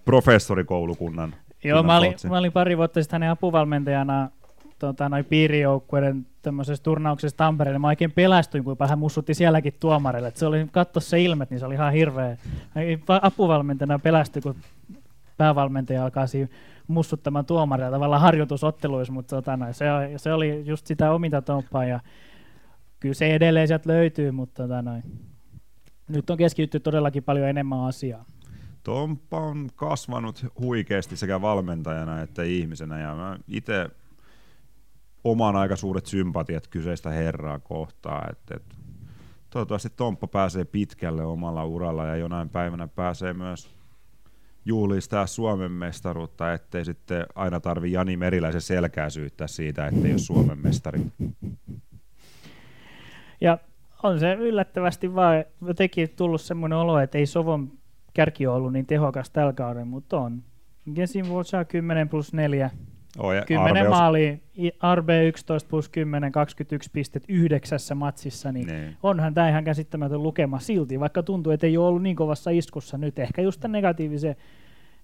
professorikoulukunnan Joo, mä olin, mä olin pari vuotta sitten hänen apuvalmentajana tota, noin piirijoukkueiden tämmöisessä turnauksessa Tampereella. Mä oikein pelästyin, kun hän mussutti sielläkin tuomarille. Et se oli, katso se ilmet, niin se oli ihan hirveä. Apuvalmentajana pelästyi, kun päävalmentaja alkaa siinä mussuttamaan tuomaria tavallaan harjoitusotteluissa, mutta tota, noin, se, se, oli just sitä ominta tomppaa ja kyllä se edelleen sieltä löytyy, mutta tota, noin. nyt on keskitytty todellakin paljon enemmän asiaa. Tomppa on kasvanut huikeasti sekä valmentajana että ihmisenä ja mä itse oman aika suuret sympatiat kyseistä herraa kohtaan. Et, et, toivottavasti Tomppa pääsee pitkälle omalla uralla ja jonain päivänä pääsee myös juhlistaa Suomen mestaruutta, ettei sitten aina tarvi Jani Meriläisen selkää syyttää siitä, ettei ole Suomen mestari. Ja on se yllättävästi vaan jotenkin tullut semmoinen olo, että ei Sovon kärki ole ollut niin tehokas tällä kaudella, mutta on. Gesin Vuotsaa 10 plus 4, Oh, ja 10 Arve os- maalia, RB 11 plus 10, 21 pistet yhdeksässä matsissa, niin Niin. onhan tämä ihan käsittämätön lukema silti, vaikka tuntuu, että ei ole ollut niin kovassa iskussa nyt, ehkä just tämän negatiivisen,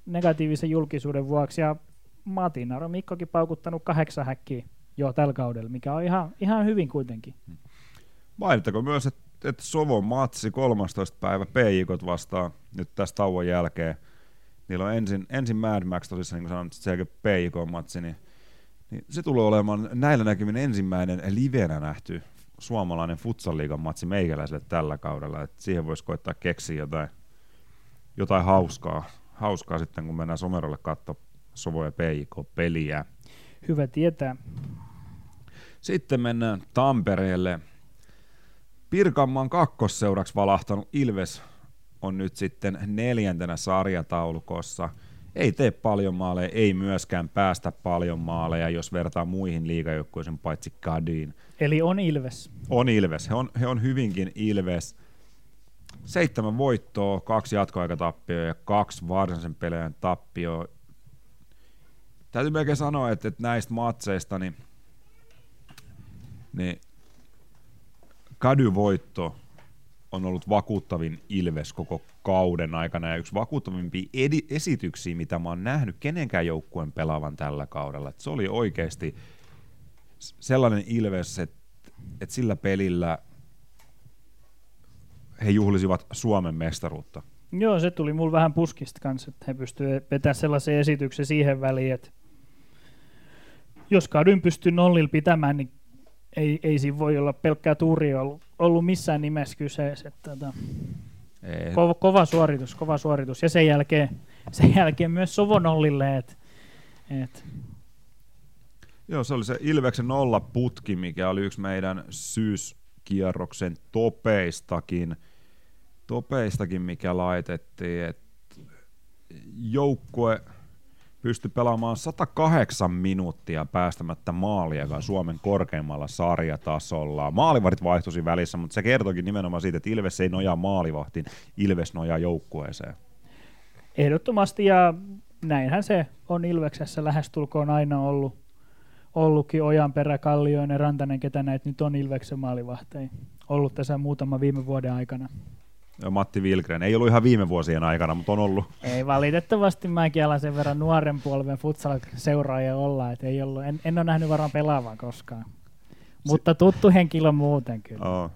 negatiivisen julkisuuden vuoksi, ja Matinaro Mikkokin paukuttanut kahdeksan häkkiä jo tällä kaudella, mikä on ihan, ihan hyvin kuitenkin. Mainittako myös, että, että Sovon matsi 13. päivä PJKt vastaan nyt tästä tauon jälkeen. Niillä on ensin, ensin Mad Max tosissaan, niin kuin sanoin, sen jälkeen PJK-matsi, niin, niin se tulee olemaan näillä näkymin ensimmäinen livenä nähty suomalainen futsaliigan matsi meikäläiselle tällä kaudella. Et siihen voisi koittaa keksiä jotain, jotain hauskaa, hauskaa sitten, kun mennään Somerolle katsoa Sovo ja PJK-peliä. Hyvä tietää. Sitten mennään Tampereelle. Pirkanmaan kakkosseuraksi valahtanut Ilves on nyt sitten neljäntenä sarjataulukossa. ei tee paljon maaleja, ei myöskään päästä paljon maaleja, jos vertaa muihin liigajoukkueisiin paitsi Kadiin. Eli on Ilves. On Ilves, he on, he on hyvinkin Ilves. Seitsemän voittoa, kaksi jatkoaikatappioa ja kaksi varsinaisen pelejän tappioa. Täytyy melkein sanoa, että, että näistä matseista niin, niin Kady-voitto on ollut vakuuttavin Ilves koko kauden aikana ja yksi vakuuttavimpia edi- esityksiä, mitä mä oon nähnyt kenenkään joukkueen pelaavan tällä kaudella. Et se oli oikeasti sellainen Ilves, että et sillä pelillä he juhlisivat Suomen mestaruutta. Joo, se tuli mulle vähän puskista kanssa, että he pystyivät vetämään sellaisen esityksen siihen väliin, että jos Kadyn pystyy nollilla pitämään, niin ei, ei siinä voi olla pelkkää tuuri ollut, ollut missään nimessä kyseessä. Että, tota, Ei, kova, kova, suoritus, kova suoritus. Ja sen jälkeen, sen jälkeen myös Sovo nollille, että et, Joo, se oli se Ilveksen nolla putki, mikä oli yksi meidän syyskierroksen topeistakin, topeistakin mikä laitettiin. Et joukkue pystyi pelaamaan 108 minuuttia päästämättä maaliakaan Suomen korkeimmalla sarjatasolla. Maalivahdit vaihtuisi välissä, mutta se kertoikin nimenomaan siitä, että Ilves ei nojaa maalivahtiin, Ilves nojaa joukkueeseen. ehdottomasti, ja näinhän se on Ilveksessä lähestulkoon aina ollut, ollutkin Ojanperä, Kallioinen, Rantanen, ketä näitä nyt on Ilveksen maalivahteja. Ollut tässä muutama viime vuoden aikana. Matti Vilgren, ei ollut ihan viime vuosien aikana, mutta on ollut. Ei valitettavasti mäkin alan sen verran nuoren polven futsal-seuraaja olla, että ei ollut, en, en ole nähnyt varmaan pelaavaa koskaan. Mutta tuttu henkilö muuten kyllä. Oo.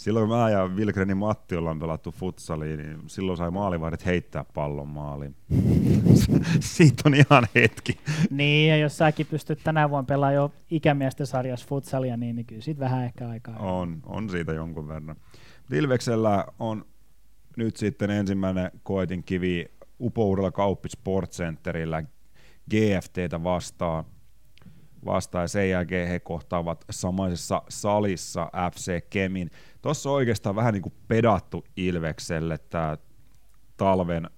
Silloin kun mä ja Vilgrenin Matti ollaan pelattu futsaliin, niin silloin sai maalivahdit heittää pallon maaliin. Siitä on ihan hetki. Niin, ja jos säkin pystyt tänä vuonna pelaamaan jo ikämiesten sarjassa futsalia, niin, niin kyllä siitä vähän ehkä aikaa. On, on siitä jonkun verran. Ilveksellä on nyt sitten ensimmäinen koetin kivi upouudella Kauppi Sports Centerillä GFTtä vastaan. vastaan ja sen jälkeen he kohtaavat samaisessa salissa FC Kemin. Tuossa on oikeastaan vähän niin kuin pedattu Ilvekselle tämä talven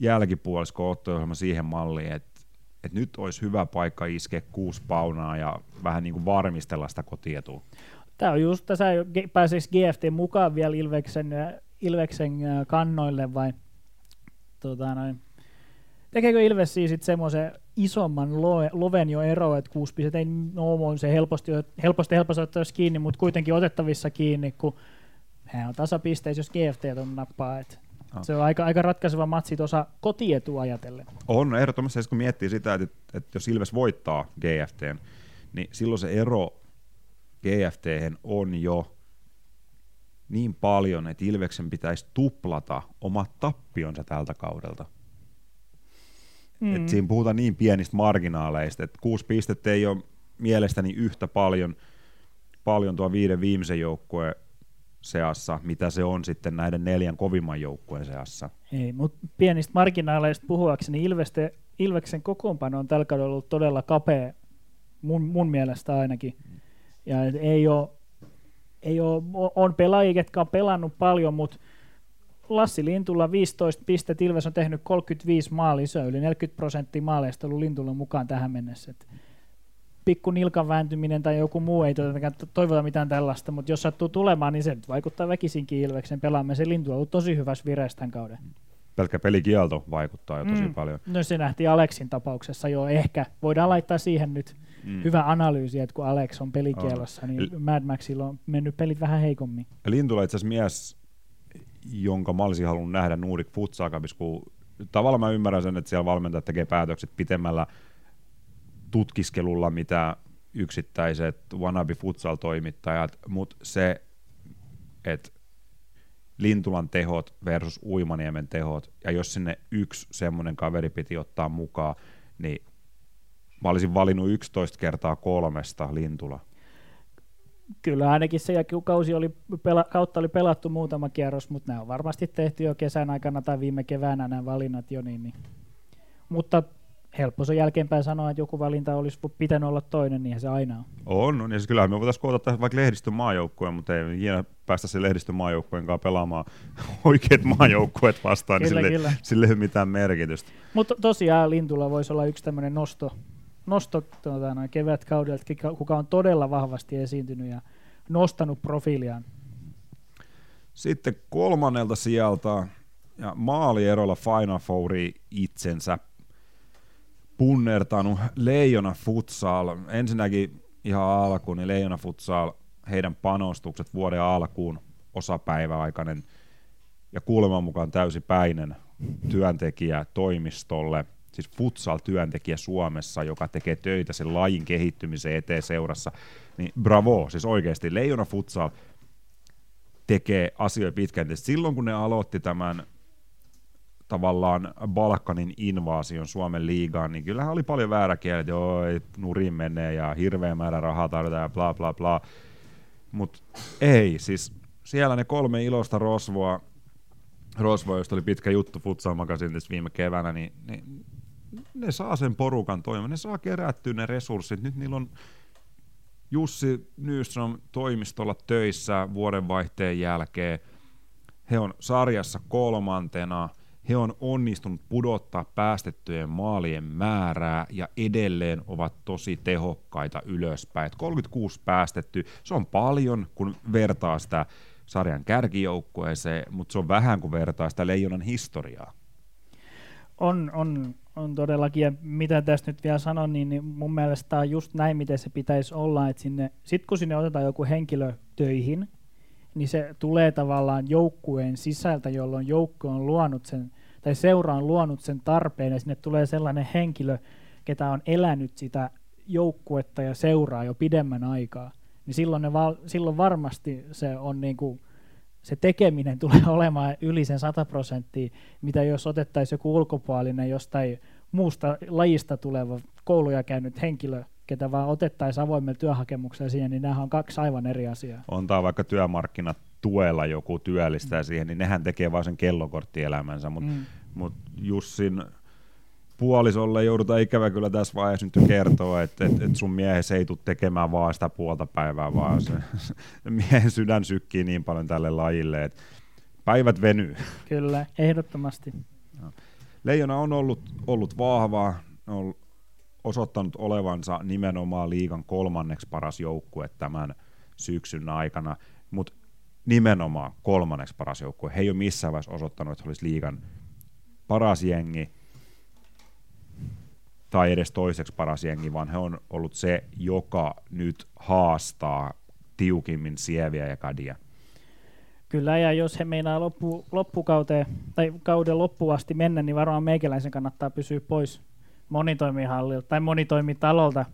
jälkipuolisko otto siihen malliin, että et nyt olisi hyvä paikka iskeä kuusi paunaa ja vähän niin kuin varmistella sitä kotietua. Tämä on just tässä, pääsisi GFT mukaan vielä Ilveksen, Ilveksen äh, kannoille vai tota noin, tekeekö Ilves siis sitten semmoisen isomman loe, loven jo ero, että kuusi pistettä ei no, on se helposti, helposti helposti otettavissa kiinni, mutta kuitenkin otettavissa kiinni, kun hän on tasapisteissä, jos GFT on nappaa. Et Ah. Se on aika, aika ratkaiseva matsi tuossa kotietu ajatellen. On ehdottomasti, kun miettii sitä, että, että jos Ilves voittaa GFT, niin silloin se ero GFT on jo niin paljon, että Ilveksen pitäisi tuplata omat tappionsa tältä kaudelta. Mm. Et siinä puhutaan niin pienistä marginaaleista, että kuusi pistettä ei ole mielestäni yhtä paljon, paljon tuo viiden viimeisen joukkueen seassa, mitä se on sitten näiden neljän kovimman joukkueen seassa. Ei, mutta pienistä marginaaleista puhuakseni Ilveste, Ilveksen kokoonpano on tällä kaudella ollut todella kapea, mun, mun mielestä ainakin. Ja ei ole, ei ole, on pelaajia, jotka on pelannut paljon, mutta Lassi Lintulla 15 pistettä, Ilves on tehnyt 35 maalia, se on yli 40 prosenttia maaleista ollut Lintulla mukaan tähän mennessä. Et pikku nilkan vääntyminen tai joku muu ei toivota mitään tällaista, mutta jos sattuu tulemaan, niin se nyt vaikuttaa väkisinkin Ilveksen pelaamiseen. Lintu on ollut tosi hyvässä vireessä tämän kauden. Pelkkä pelikielto vaikuttaa jo tosi Mm. paljon. No se nähtiin Aleksin tapauksessa jo ehkä. Voidaan laittaa siihen nyt Mm. hyvä analyysi, että kun Alex on pelikielossa, On. niin El- Mad Maxilla on mennyt pelit vähän heikommin. Lintula itse asiassa mies, jonka mä olisin halunnut nähdä Nordic Futsal Cupissa, kun tavallaan mä ymmärrän sen, että siellä valmentajat tekee päätökset pitemmällä tutkiskelulla, mitä yksittäiset wannabe futsal-toimittajat, mutta se, että Lintulan tehot versus Uimaniemen tehot, ja jos sinne yksi semmoinen kaveri piti ottaa mukaan, niin mä olisin valinnut 11 kertaa kolmesta Lintula. Kyllä ainakin se kausi oli, pela, kautta oli pelattu muutama kierros, mutta nämä on varmasti tehty jo kesän aikana tai viime keväänä nämä valinnat jo. Niin, niin. Mutta helppo se jälkeenpäin sanoa, että joku valinta olisi pitänyt olla toinen, niin se aina on. On, on. Ja siis kyllähän me voitaisiin koota tässä vaikka lehdistön maajoukkueen, mutta ei ikinä päästä se lehdistön maajoukkueen kanssa pelaamaan oikeat maajoukkueet vastaan, Kyllä, niin kyllä. sille, sille ei ole mitään merkitystä. Mutta tosiaan Lintula voisi olla yksi tämmöinen nosto, nosto tuota, noin kevätkaudelta, kuka on todella vahvasti esiintynyt ja nostanut profiiliaan. Sitten kolmannelta sieltä ja maalierolla Final Fouri itsensä punnertanut Leijona Futsal. Ensinnäkin ihan alkuun, niin Leijona Futsal, heidän panostukset vuoden alkuun, osapäiväaikainen ja kuuleman mukaan täysipäinen työntekijä toimistolle, siis futsal-työntekijä Suomessa, joka tekee töitä sen lajin kehittymisen eteen seurassa, niin bravo, siis oikeasti Leijona Futsal tekee asioita pitkään. Silloin kun ne aloitti tämän tavallaan Balkanin invaasion Suomen liigaan, niin kyllähän oli paljon väärä kieli, että joo, nurin menee ja hirveä määrä rahaa tarvitaan ja bla bla bla. Mutta ei, siis siellä ne kolme ilosta rosvoa, rosvoa, joista oli pitkä juttu Futsal Magazine tässä viime keväänä, niin, niin ne saa sen porukan toimimaan, ne saa kerättyä ne resurssit. Nyt niillä on Jussi Nyström toimistolla töissä vuodenvaihteen jälkeen. He on sarjassa kolmantena. He on onnistunut pudottaa päästettyjen maalien määrää ja edelleen ovat tosi tehokkaita ylöspäin. Et 36 päästetty, se on paljon, kun vertaa sitä sarjan kärkijoukkueeseen, mutta se on vähän, kun vertaa sitä Leijonan historiaa. On, on, on todellakin, ja mitä tästä nyt vielä sanon, niin, niin mun mielestä tämä on just näin, miten se pitäisi olla, että sinne, sit kun sinne otetaan joku henkilö töihin, niin se tulee tavallaan joukkueen sisältä, jolloin joukkue on luonut sen, tai seura on luonut sen tarpeen, ja sinne tulee sellainen henkilö, ketä on elänyt sitä joukkuetta ja seuraa jo pidemmän aikaa, niin silloin, ne val, silloin varmasti se on niin kuin, se tekeminen tulee olemaan yli sen 100 prosenttia, mitä jos otettaisiin joku ulkopuolinen jostain muusta lajista tuleva kouluja käynyt henkilö, ketä vaan otettaisiin avoimella työhakemuksella siihen, niin nämä on kaksi aivan eri asiaa. On tämä vaikka työmarkkinat tuella joku työllistää mm. siihen, niin nehän tekee vain sen kellokorttielämänsä, mutta mm. mut Jussin puolisolle joudutaan ikävä kyllä tässä vaiheessa nyt kertoa, että et, et sun miehesi ei tule tekemään vaan sitä puolta päivää, vaan se, se miehen sydän sykkii niin paljon tälle lajille, että päivät venyy. Kyllä, ehdottomasti. Leijona on ollut, ollut vahva, on osoittanut olevansa nimenomaan liigan kolmanneksi paras joukkue tämän syksyn aikana, mutta nimenomaan kolmanneksi paras joukkue. He ei ole missään vaiheessa osoittanut, että olisi liigan paras jengi tai edes toiseksi paras jengi, vaan he on ollut se, joka nyt haastaa tiukimmin Sieviä ja Kadia. Kyllä, ja jos he meinaa loppu, loppukauteen tai kauden loppuun asti mennä, niin varmaan meikäläisen kannattaa pysyä pois monitoimihallilta tai monitoimitalolta.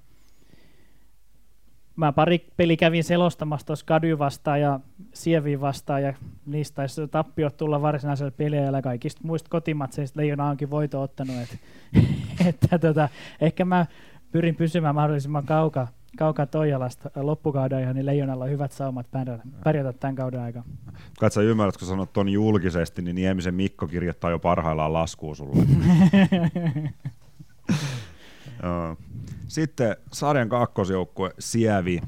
Mä pari peli kävin selostamassa tuossa Kady vastaan ja Sievi vastaan, ja niistä taisi tappiot tulla varsinaisella peliajalla. Kaikista muista kotimatseista Leijona onkin voito ottanut, et, että tota, ehkä mä pyrin pysymään mahdollisimman kaukaa kaukaa Toijalasta loppukauden ihan, niin Leijonalla on hyvät saumat pärjätä, pärjätä tämän kauden aikana. Katso, ymmärrät, kun sanot ton julkisesti, niin Niemisen Mikko kirjoittaa jo parhaillaan laskua sulle. Sitten sarjan kakkosjoukkue Sievi.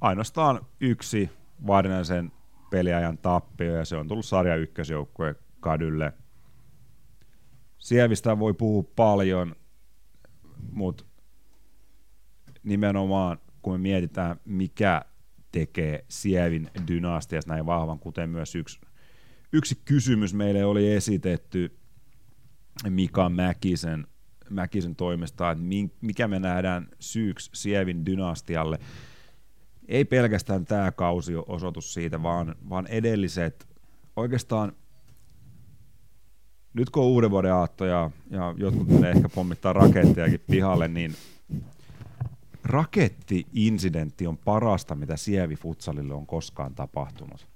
Ainoastaan yksi varsinaisen peliajan tappio ja se on tullut sarjan ykkösjoukkue kadylle. Sievistä voi puhua paljon, mutta nimenomaan kun me mietitään, mikä tekee Sievin dynastiasta näin vahvan, kuten myös yksi, yksi kysymys meille oli esitetty Mika Mäkisen, Mäkisen toimesta, että mikä me nähdään syyksi Sievin dynastialle. Ei pelkästään tämä kausi ole osoitus siitä, vaan, vaan edelliset, oikeastaan nyt kun on uuden vuoden aatto ja, ja jotkut ehkä pommittaa rakettejakin pihalle, niin raketti-incidentti on parasta, mitä Sievi Futsalille on koskaan tapahtunut.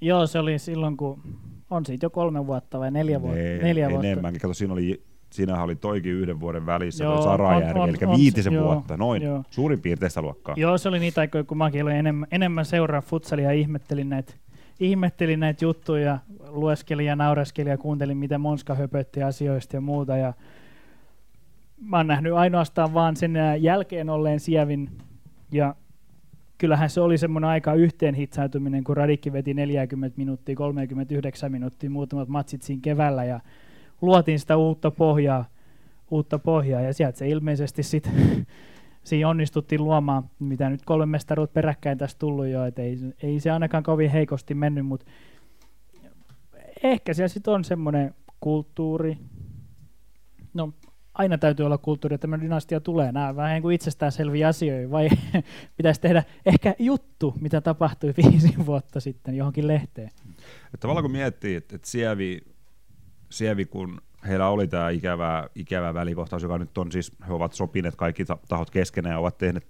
Joo, se oli silloin, kun on siitä jo kolme vuotta vai neljä, vuotta, ne, neljä enemmänkin. vuotta. Kato, siinä oli, siinähän oli toikin yhden vuoden välissä, joo, Sarajärvi, eli on, viitisen joo, vuotta, noin, joo. suurin piirtein sitä luokkaa. Joo, se oli niitä aikoja, kun mäkin olin enemmän, enemmän seuraa futsalia ja ihmettelin näitä, ihmettelin näitä juttuja, lueskelin ja naureskelin ja kuuntelin, miten Monska höpötti asioista ja muuta, ja mä oon nähnyt ainoastaan vaan sen jälkeen olleen Sievin, ja kyllähän se oli semmoinen aika yhteen hitsautuminen, kun Radikki veti 40 minuuttia, 39 minuuttia, muutamat matsit siinä keväällä, ja luotiin sitä uutta pohjaa, uutta pohjaa, ja sieltä se ilmeisesti sitten siinä onnistuttiin luomaan, mitä nyt kolme mestaruutta peräkkäin tässä tullut jo, että ei, ei se ainakaan kovin heikosti mennyt, mutta ehkä siellä sitten on semmoinen kulttuuri, no aina täytyy olla kulttuuri, että tämä dynastia tulee. Nämä vähän kuin itsestäänselviä asioita, vai pitäisi tehdä ehkä juttu, mitä tapahtui viisi vuotta sitten johonkin lehteen. Että tavallaan kun miettii, että, että Sievi, Sievi, kun heillä oli tämä ikävä, ikävä välikohtaus, joka nyt on siis, he ovat sopineet kaikki tahot keskenään ja ovat tehneet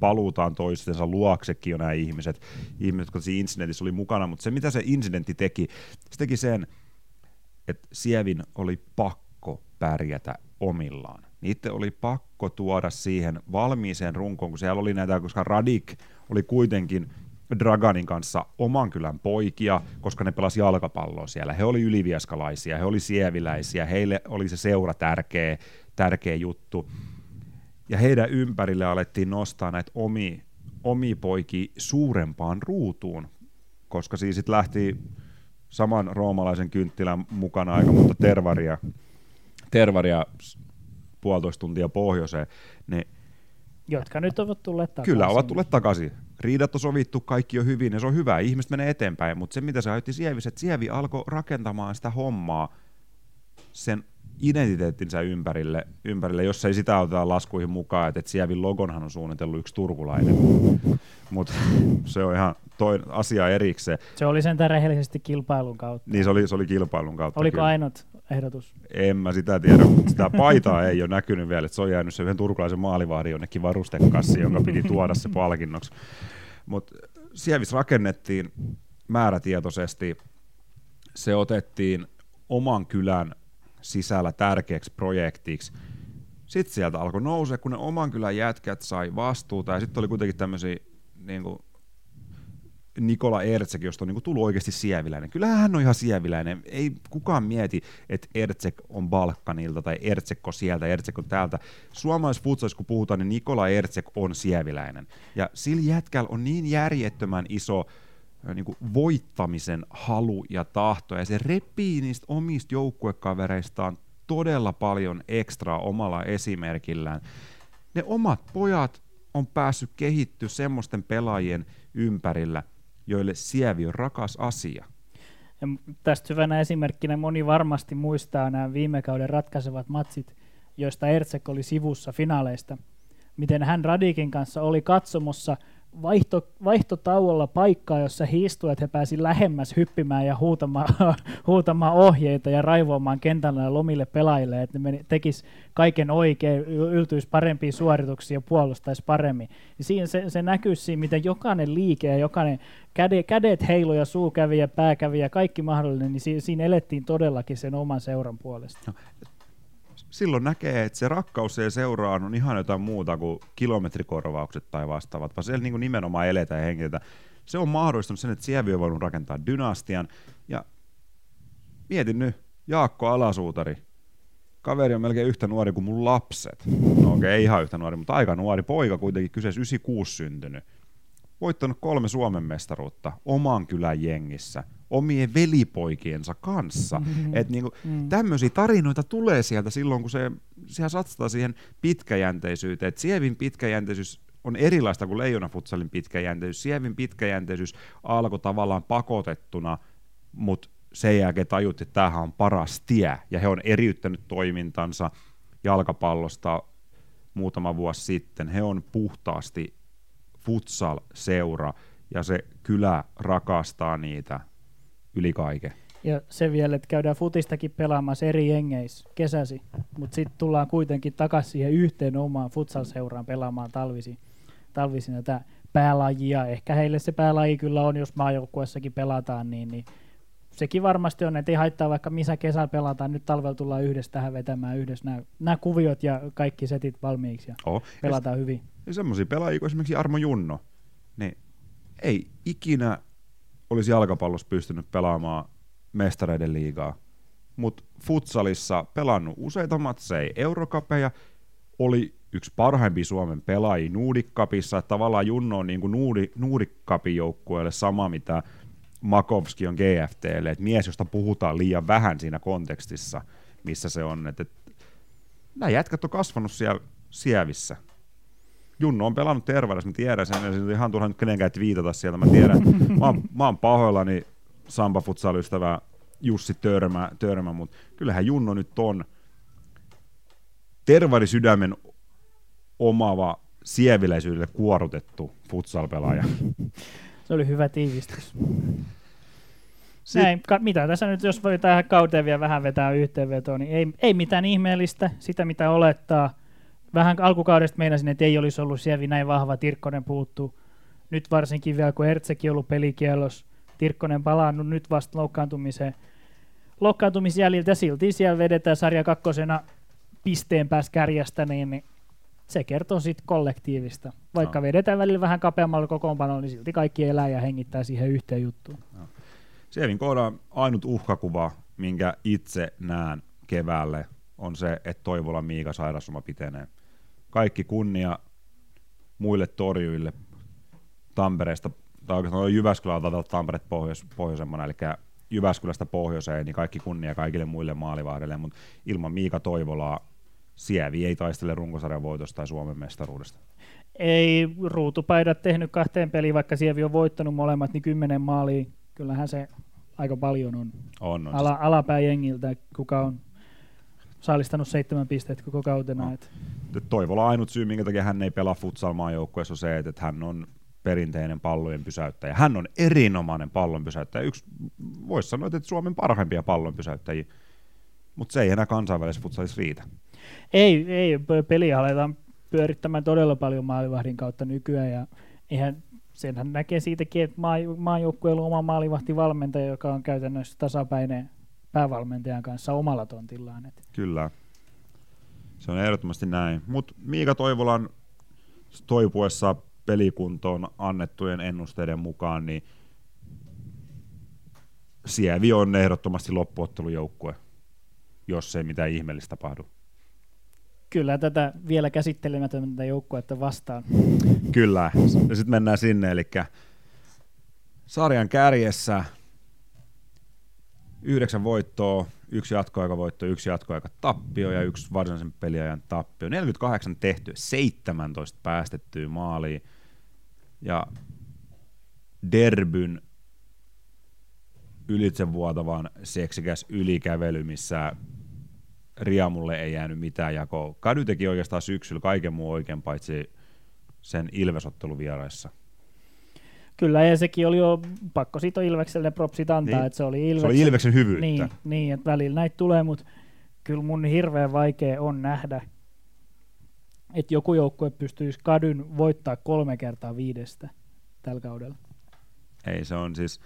paluutaan toistensa luoksekin jo nämä ihmiset, ihmiset, jotka siinä incidentissä oli mukana, mutta se mitä se incidentti teki, se teki sen, että Sievin oli pakko pärjätä omillaan. Niitä oli pakko tuoda siihen valmiiseen runkoon, kun siellä oli näitä, koska Radik oli kuitenkin Draganin kanssa oman kylän poikia, koska ne pelasi jalkapalloa siellä. He oli ylivieskalaisia, he oli sieviläisiä, heille oli se seura tärkeä, tärkeä juttu. Ja heidän ympärille alettiin nostaa näitä omi, omi poiki suurempaan ruutuun, koska siis sit lähti saman roomalaisen kynttilän mukana aika monta tervaria, tervaria puolitoista tuntia pohjoiseen, niin Jotka nyt ovat tulleet takaisin. Kyllä, ovat tulleet takaisin. Riidat on sovittu, kaikki on hyvin ja se on hyvä. Ihmiset menee eteenpäin, mutta se mitä se aiheutti Sievissä, että Sievi alkoi rakentamaan sitä hommaa sen identiteettinsä ympärille, ympärille, jos ei sitä oteta laskuihin mukaan, että, Sievin logonhan on suunnitellut yksi turkulainen. Mutta se on ihan toinen asia erikseen. Se oli sen rehellisesti kilpailun kautta. Niin se oli, se oli kilpailun kautta. Oliko kyllä. ainut ehdotus? En mä sitä tiedä, mutta sitä paitaa ei ole näkynyt vielä, että se on jäänyt se yhden turkulaisen maalivahdin jonnekin varustekassi, jonka piti tuoda se palkinnoksi. Mutta Sievis rakennettiin määrätietoisesti, se otettiin oman kylän sisällä tärkeäksi projektiksi. Sitten sieltä alkoi nousea, kun ne oman kylän jätkät sai vastuuta, ja sitten oli kuitenkin tämmöisiä niin kuin Nikola Ertsek, josta on niin tullut oikeasti sieviläinen. Kyllähän hän on ihan sieviläinen. Ei kukaan mieti, että Ertsek on Balkanilta tai Ertsek on sieltä, Ertsek on täältä. Suomalaisfutsalissa kun puhutaan, niin Nikola Ertsek on sieviläinen. Ja sillä jätkällä on niin järjettömän iso niin kuin voittamisen halu ja tahto, ja se repii niistä omista joukkuekavereistaan todella paljon ekstraa omalla esimerkillään. Ne omat pojat on päässyt kehittyä semmoisten pelaajien ympärillä, joille sievi on rakas asia. Ja tästä hyvänä esimerkkinä moni varmasti muistaa nämä viime kauden ratkaisevat matsit, joista Ertsek oli sivussa finaaleista. Miten hän Radikin kanssa oli katsomossa vaihto, vaihtotauolla paikkaa, jossa he istuivat, he pääsi lähemmäs hyppimään ja huutamaan, huutamaan ohjeita ja raivoamaan kentällä ja lomille pelaajille, että ne tekis kaiken oikein, yltyisi parempiin suorituksia ja puolustaisi paremmin. Ja siinä se, se näkyy siinä, miten jokainen liike ja jokainen käde, kädet heilu ja suu kävi ja pää kävi ja kaikki mahdollinen, niin siinä, siinä elettiin todellakin sen oman seuran puolesta. No, silloin näkee, että se rakkaus siihen seuraan on ihan jotain muuta kuin kilometrikorvaukset tai vastaavat, vaan siellä niin nimenomaan eletään ja hengitetään. Se on mahdollistanut sen, että Sievi on voinut rakentaa dynastian. Ja mietin nyt, Jaakko Alasuutari, kaveri on melkein yhtä nuori kuin mun lapset. No okei, okay, ihan yhtä nuori, mutta aika nuori poika kuitenkin, kyseessä 96 syntynyt. Voittanut kolme Suomen mestaruutta oman kylän jengissä – omien velipoikiensa kanssa. Mm-hmm. Että niinku, mm. tämmöisiä tarinoita tulee sieltä silloin, kun se siellä satsaa siihen pitkäjänteisyyteen. Et Sievin pitkäjänteisyys on erilaista kuin Leijona Futsalin pitkäjänteisyys. Sievin pitkäjänteisyys alkoi tavallaan pakotettuna, mutta sen jälkeen tajutti, että tämähän on paras tie, ja he on eriyttänyt toimintansa jalkapallosta muutama vuosi sitten. He on puhtaasti futsal-seura, ja se kylä rakastaa niitä yli kaiken. Ja se vielä, että käydään futistakin pelaamassa eri jengeissä kesäsi, mutta sitten tullaan kuitenkin takaisin siihen yhteen omaan futsal-seuraan pelaamaan talvisi, talvisin tätä päälajia. Ehkä heille se päälaji kyllä on, jos maajoukkuessakin pelataan, niin, niin sekin varmasti on, että ei haittaa vaikka missä kesällä pelataan, nyt talvella tullaan yhdessä tähän vetämään yhdessä nämä, nämä kuviot ja kaikki setit valmiiksi ja oh. pelataan ja hyvin. Ja semmoisia pelaajia kuin esimerkiksi Armo Junno, niin ei ikinä olisi jalkapallossa pystynyt pelaamaan mestareiden liigaa, mutta futsalissa pelannut useita matseja eurokapeja, oli yksi parhaimpia Suomen pelaajia Nuudikkapissa, että tavallaan Junno on niin kuin Nuudi, Nuudikkapin joukkueelle sama, mitä Makovski on GFTlle, että mies, josta puhutaan liian vähän siinä kontekstissa, missä se on. Että, että nämä jätkät on kasvanut siellä sievissä. Junno on pelannut terveydessä, mä tiedän sen, ja ihan turha nyt kenenkään viitata sieltä, mä tiedän. Mä oon, mä oon pahoillani Samba Futsal-ystävä Jussi Törmä, Törmä mutta kyllähän Junno nyt on tervarisydämen omaava sieviläisyydelle kuorutettu futsal-pelaaja. Se oli hyvä tiivistys. Sit... Näin, ka- mitä tässä nyt, jos voi tähän kauteen vielä vähän vetää yhteenvetoa, niin ei, ei mitään ihmeellistä, sitä mitä olettaa. Vähän alkukaudesta meinasin, että ei olisi ollut Sievi näin vahva, Tirkkonen puuttuu. Nyt varsinkin vielä, kun Ertsekin ollut pelikielos, Tirkkonen palannut nyt vasta loukkaantumiseen. Loukkaantumisjäljiltä silti siellä vedetään sarja kakkosena pisteen päässä kärjestä, niin, niin se kertoo siitä kollektiivista. Vaikka no. vedetään välillä vähän kapeammalla kokoonpanolla, niin silti kaikki elää ja hengittää siihen yhteen juttuun. No. Sievin kooda ainut uhkakuva, minkä itse näen keväälle, on se, että Toivola Miika sairasoma pitenee. Kaikki kunnia muille torjuille Tampereesta, tai oikeastaan Jyväskylältä Tampere pohjois, pohjoisemmana, eli Jyväskylästä pohjoiseen, niin kaikki kunnia kaikille muille maalivahdeille, mutta ilman Miika Toivolaa Sievi ei taistele runkosarjan voitosta tai Suomen mestaruudesta. Ei ruutupaidat tehnyt kahteen peliin, vaikka Sievi on voittanut molemmat, niin kymmenen maalia. Kyllähän se aika paljon on. On, on. Ala, alapääjengiltä, kuka on saalistanut seitsemän pistettä koko kautena. No. Et. Toivola ainut syy, minkä takia hän ei pelaa futsal joukkueessa on se, että hän on perinteinen pallojen pysäyttäjä. Hän on erinomainen pallon pysäyttäjä. Yksi, voisi sanoa, että Suomen parhaimpia pallon pysäyttäjiä, mutta se ei enää kansainvälisessä futsalissa riitä. Ei, ei peliä aletaan pyörittämään todella paljon maalivahdin kautta nykyään ja eihän senhän näkee siitäkin, että maa, maajoukkueella on oma maalivahtivalmentaja, joka on käytännössä tasapäinen päävalmentajan kanssa omalla tontillaan. Et. Kyllä. Se on ehdottomasti näin. Mutta Miika Toivolan toipuessa pelikuntoon annettujen ennusteiden mukaan, niin Sievi on ehdottomasti loppuottelujoukkue, jos ei mitään ihmeellistä tapahdu. Kyllä, tätä vielä käsittelemätöntä joukkuetta vastaan. Kyllä, ja sitten mennään sinne, eli sarjan kärjessä yhdeksän voittoa, yksi jatkoaikavoitto, yksi jatkoaika tappio ja yksi varsinaisen peliajan tappio. 48 tehty, 17 päästettyä maaliin ja derbyn ylitsevuotavan seksikäs ylikävely, missä Riamulle ei jäänyt mitään jakoa. Kady teki oikeastaan syksyllä kaiken muu oikein, paitsi sen Ilvesottelu-vieraissa. Kyllä, ja sekin oli jo pakko siitä Ilvekselle propsit antaa, niin. että se oli Ilveksen, se oli Ilveksen hyvyyttä. Niin, niin, että välillä näitä tulee, mutta kyllä mun hirveän vaikea on nähdä, että joku joukkue pystyisi kadyn voittaa kolme kertaa viidestä tällä kaudella. Ei, se on siis,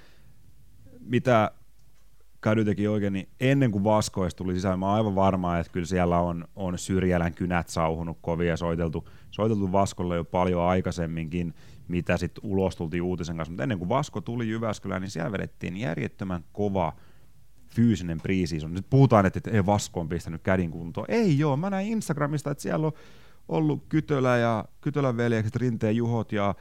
mitä Kady teki oikein, niin ennen kuin Vaskoista tuli sisään, mä oon aivan varma, että kyllä siellä on, on Syrjälän kynät sauhunut kovin ja soiteltu, soiteltu Vaskolle jo paljon aikaisemminkin, mitä sitten ulos tultiin uutisen kanssa. Mutta ennen kuin Vasko tuli Jyväskylään, niin siellä vedettiin järjettömän kova fyysinen preseason. Nyt puhutaan, että ei Vasko on pistänyt kädin kuntoon. Ei joo, mä näin Instagramista, että siellä on ollut Kytölä ja Kytölän veljekset, Rinteen Juhot ja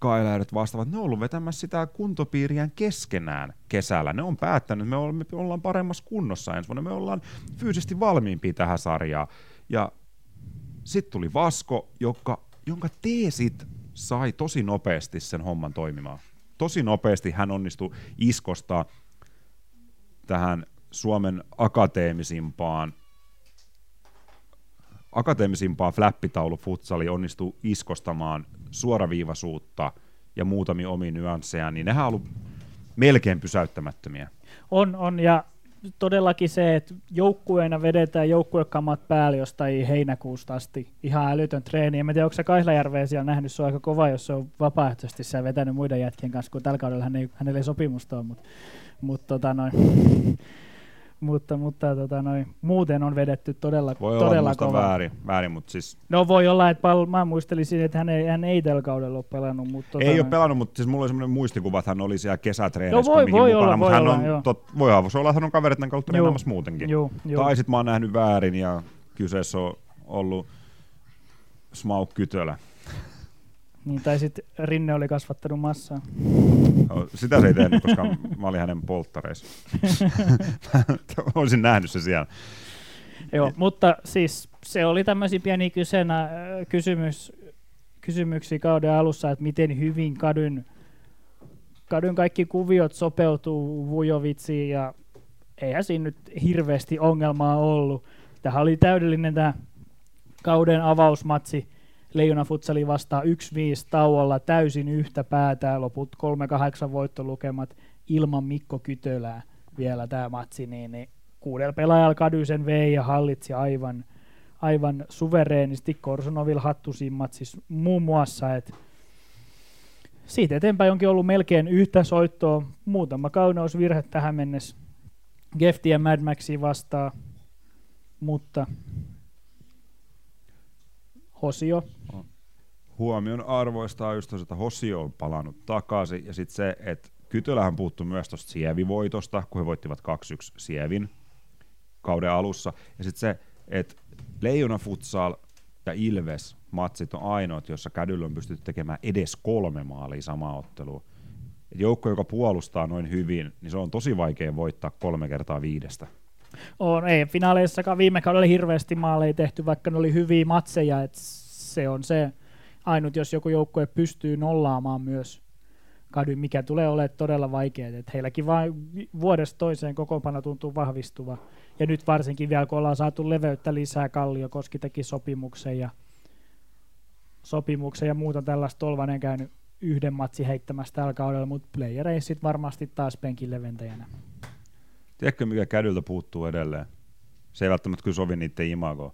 kailääret vastaavat, ne on ollut vetämässä sitä kuntopiiriään keskenään kesällä. Ne on päättänyt, me ollaan, me ollaan paremmassa kunnossa ensi vuonna, me ollaan fyysisesti valmiimpia tähän sarjaan. Ja sitten tuli Vasko, joka, jonka teesit sai tosi nopeasti sen homman toimimaan. Tosi nopeasti hän onnistui iskosta tähän Suomen akateemisimpaan akateemisimpaa flappitaulu futsali onnistuu iskostamaan suoraviivaisuutta ja muutamia omia nyansseja, niin nehän on ollut melkein pysäyttämättömiä. On, on, ja todellakin se, että joukkueena vedetään joukkuekamat päälle jostain heinäkuusta asti. Ihan älytön treeni. En tiedä, onko se Kaihlajärveä siellä nähnyt, se on aika kova, jos se on vapaaehtoisesti siellä vetänyt muiden jätkien kanssa, kun tällä kaudella hän ei, hänelle ei sopimusta ole, mutta, mutta tota noin. Mutta, mutta tota, noin, muuten on vedetty todella, Voi olla todella muista kova. väärin, väärin, mutta siis No voi olla, että pal- mä muistelisin, että hän ei, hän ei tällä kaudella ole pelannut. Mutta tota, ei ole noin- pelannut, mutta siis mulla oli semmoinen muistikuva, että hän oli siellä kesätreenissä No voi- voi mukana, olla, mutta voi hän olla, on, joo. tot, se olla, että hän on kaverit tämän kautta treenaamassa muutenkin. Joo, joo. Tai sit mä oon nähnyt väärin ja kyseessä on ollut Smauk Kytölä. Niin, tai sitten Rinne oli kasvattanut massaa. Sitä se ei tehnyt, koska mä olin hänen polttareissa. Olisin nähnyt se siellä. Joo, mutta siis se oli tämmöisiä pieniä kyseenä, äh, kysymys, kysymyksiä kauden alussa, että miten hyvin kadyn, kadyn kaikki kuviot sopeutuu Vujovitsiin ja eihän siinä nyt hirveästi ongelmaa ollut. Tähän oli täydellinen tämä kauden avausmatsi Leijona Futsali vastaan 1-5 tauolla täysin yhtä päätää, loput 3-8 voittolukemat ilman Mikko Kytölää vielä tämä matsi, niin, niin kuudella pelaajalla Kadysen vei ja hallitsi aivan, aivan suvereenisti. Korsonovil hattusimmat siis muun muassa, että siitä eteenpäin onkin ollut melkein yhtä soittoa, muutama kauneusvirhe tähän mennessä. Gefti ja Mad Maxia vastaan, mutta Hosio, Huomion arvoista on just että Hosio on palannut takaisin ja sitten se, että Kytölähän puuttuu myös tuosta Sievi-voitosta, kun he voittivat 2-1 Sievin kauden alussa. Ja sitten se, että Leijona Futsal ja Ilves matsit on ainoat, jossa kädyllä on pystytty tekemään edes kolme maalia samaa ottelua. Et joukko, joka puolustaa noin hyvin, niin se on tosi vaikea voittaa kolme kertaa viidestä. On, ei finaaleissakaan viime kaudella hirveästi maaleja tehty, vaikka ne oli hyviä matseja, että se on se ainut, jos joku joukkue pystyy nollaamaan myös kadyn, mikä tulee olemaan todella vaikeaa, että heilläkin vain vuodesta toiseen kokoonpano tuntuu vahvistuva, ja nyt varsinkin vielä, kun ollaan saatu leveyttä lisää, Kallio Koski teki sopimuksen ja sopimuksen ja muuta tällaista Tolvanen käynyt yhden matsi heittämässä tällä kaudella, mutta playereissit varmasti taas penkin leventäjänä. Tiedätkö, mikä kädyltä puuttuu edelleen? Se ei välttämättä kyllä sovi niiden imagoon.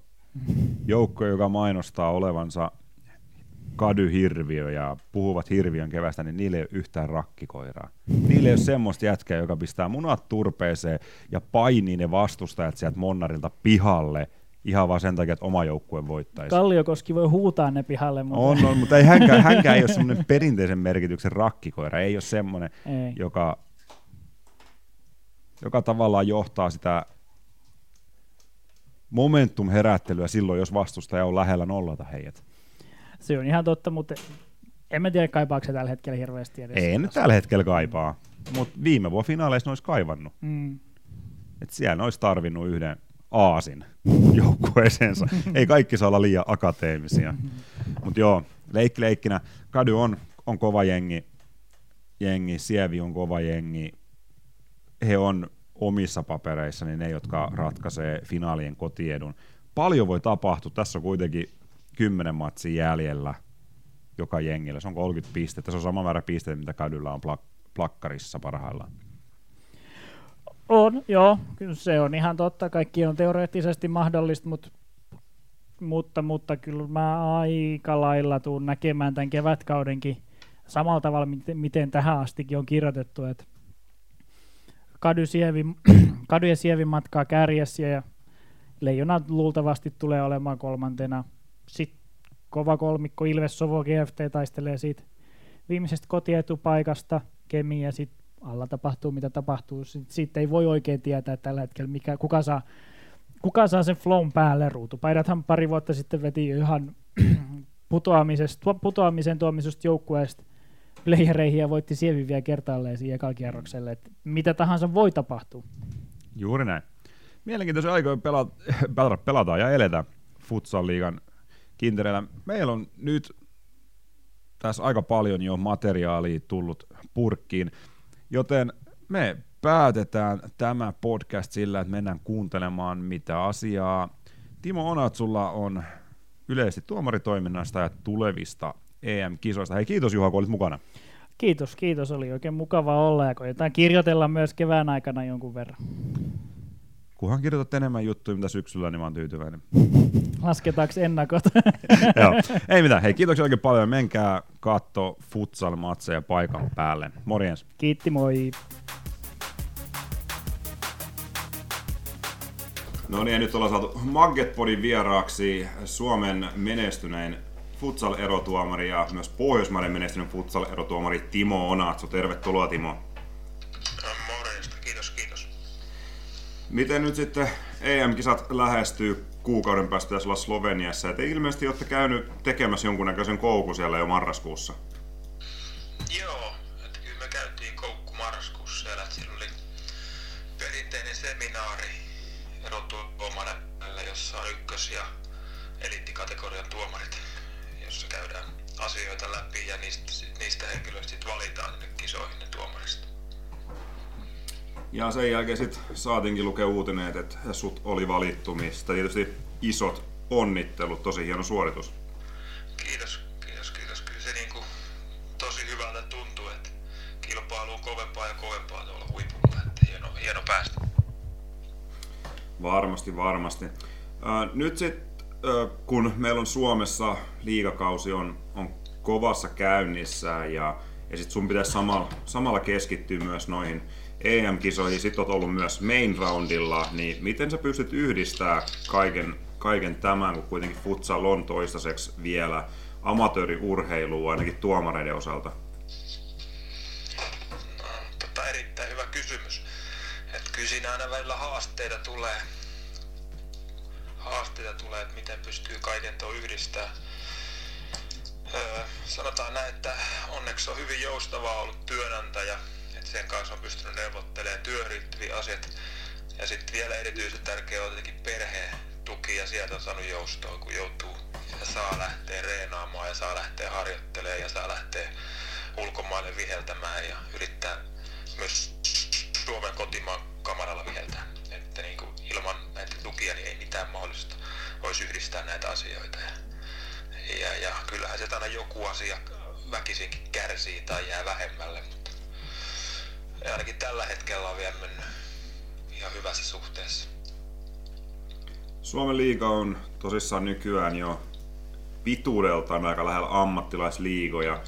Joukko, joka mainostaa olevansa kadyhirviö ja puhuvat hirviön kevästä, niin niillä ei ole yhtään rakkikoiraa. Niillä ei ole semmoista jätkää, joka pistää munat turpeeseen ja painii ne vastustajat sieltä Monnarilta pihalle ihan vaan sen takia, että oma joukkue voittaisi. Kalliokoski voi huutaa ne pihalle, mutta On, on, mutta ei hänkään, hänkään ei ole semmoinen perinteisen merkityksen rakkikoira. Ei ole semmoinen, ei. joka, joka tavallaan johtaa sitä momentum-herättelyä silloin, jos vastustaja on lähellä nollata heidät. Se on ihan totta, mutta en mä tiedä kaipaako se tällä hetkellä hirveästi edes. Ei nyt tällä hetkellä kaipaa, mutta viime vuonna finaaleissa ne olisi kaivannut. Mm. Et siellä ne olisi tarvinnut yhden aasin joukkueeseensa. Ei kaikki saa olla liian akateemisia. Mutta joo, leikki leikkinä. Kady on, on kova jengi. jengi. Sievi on kova jengi. He on omissa papereissa niin ne, jotka ratkaisee finaalien kotiedun. Paljon voi tapahtua. Tässä on kuitenkin 10 matsia jäljellä joka jengillä. Se on 30 pistettä. Se on sama määrä pisteitä, mitä Kadyllä on plak- plakkarissa parhaillaan. On, joo, kyllä se on ihan totta. Kaikki on teoreettisesti mahdollista, mutta, mutta, mutta kyllä mä aika lailla tuun näkemään tämän kevätkaudenkin samalla tavalla, miten, miten tähän astikin on kirjoitettu, että Kady, Sievi, Kady ja Sievi matkaa kärjessä ja Leijona luultavasti tulee olemaan kolmantena. Sitten kova kolmikko Ilves, Sovo, GFT taistelee siitä viimeisestä kotietupaikasta, Kemi ja sitten alla tapahtuu mitä tapahtuu. Sitten ei voi oikein tietää tällä hetkellä, mikä, kuka, saa, kuka saa sen flown päälle. Ruutupaidathan pari vuotta sitten veti ihan putoamisesta, putoamisen tuomisesta joukkueesta playereihin ja voitti Sievin vielä kertaalleen siinä ekalla kierrokselle. Et mitä tahansa voi tapahtua. Juuri näin. Mielenkiintoisia aikoja pelata, pelata, pelataan ja eletä futsal-liigan kintereillä. Meillä on nyt tässä aika paljon jo materiaalia tullut purkkiin, joten me päätetään tämä podcast sillä, että mennään kuuntelemaan mitä asiaa. Timo Onatsulla on yleisesti tuomaritoiminnasta ja tulevista EM-kisoista. Hei kiitos Juha, kun olit mukana. Kiitos, kiitos. Oli oikein mukava olla ja koitetaan kirjoitella myös kevään aikana jonkun verran. Kunhan kirjoitat enemmän juttuja, mitä syksyllä, niin mä oon tyytyväinen. Lasketaanko ennakot? Joo. Ei mitään. Hei, kiitoksia oikein paljon. Menkää katto futsal-matseja paikan päälle. Morjens. Kiitti, moi. No niin, ja nyt ollaan saatu Maggetpodin vieraaksi Suomen menestynein futsal-erotuomari ja myös Pohjoismaiden menestynyt futsal-erotuomari Timo Onatso. Tervetuloa Timo. No, morjesta, kiitos, kiitos. Miten nyt sitten EM-kisat lähestyy kuukauden päästä tässä olla Sloveniassa? Te ilmeisesti olette käynyt tekemässä jonkunnäköisen koukun siellä jo marraskuussa. Joo, että kyllä me käytiin koukku marraskuussa siellä, että siellä oli perinteinen seminaari erotuomarille, jossa on ykkös- ja eliittikategorian tuomarit, jossa käydään asioita läpi ja niistä, niistä henkilöistä sit valitaan sinne kisoihin ne tuomarista. Ja sen jälkeen sitten saatiinkin lukea uutinen, että sut oli valittu, mistä tietysti isot onnittelut, tosi hieno suoritus. Kiitos, kiitos, kiitos. Kyllä se niin kuin tosi hyvältä tuntuu, että kilpailu on kovempaa ja kovempaa tuolla huipulla. Että hieno, hieno päästä. Varmasti, varmasti. Nyt sitten, kun meillä on Suomessa liigakausi on, on kovassa käynnissä ja, ja sitten sun pitäisi samalla, samalla keskittyä myös noihin EM-kisoihin, sitten oot ollut myös main roundilla, niin miten sä pystyt yhdistämään kaiken, kaiken tämän, kun kuitenkin futsal on toistaiseksi vielä amatööriurheilua ainakin tuomareiden osalta? No, tota, erittäin hyvä kysymys. Et kyllä siinä aina välillä haasteita tulee. Haasteita tulee, että miten pystyy kaiken tuo yhdistää. Öö, sanotaan näin, että onneksi on hyvin joustavaa ollut työnantaja, että sen kanssa on pystynyt neuvottelemaan työriittyviä asiat. Ja sitten vielä erityisen tärkeää on tietenkin perheen tuki ja sieltä on saanut joustoa, kun joutuu ja saa lähteä reenaamaan ja saa lähteä harjoittelemaan ja saa lähteä ulkomaille viheltämään ja yrittää myös Suomen kotimaan kamaralla viheltää. Että niin kuin ilman näitä tukia niin ei mitään mahdollista voisi yhdistää näitä asioita. Ja, ja, ja kyllähän se aina joku asia väkisinkin kärsii tai jää vähemmälle, mutta ainakin tällä hetkellä on vielä mennyt ihan hyvässä suhteessa. Suomen liiga on tosissaan nykyään jo pituudeltaan aika lähellä ammattilaisliigoja.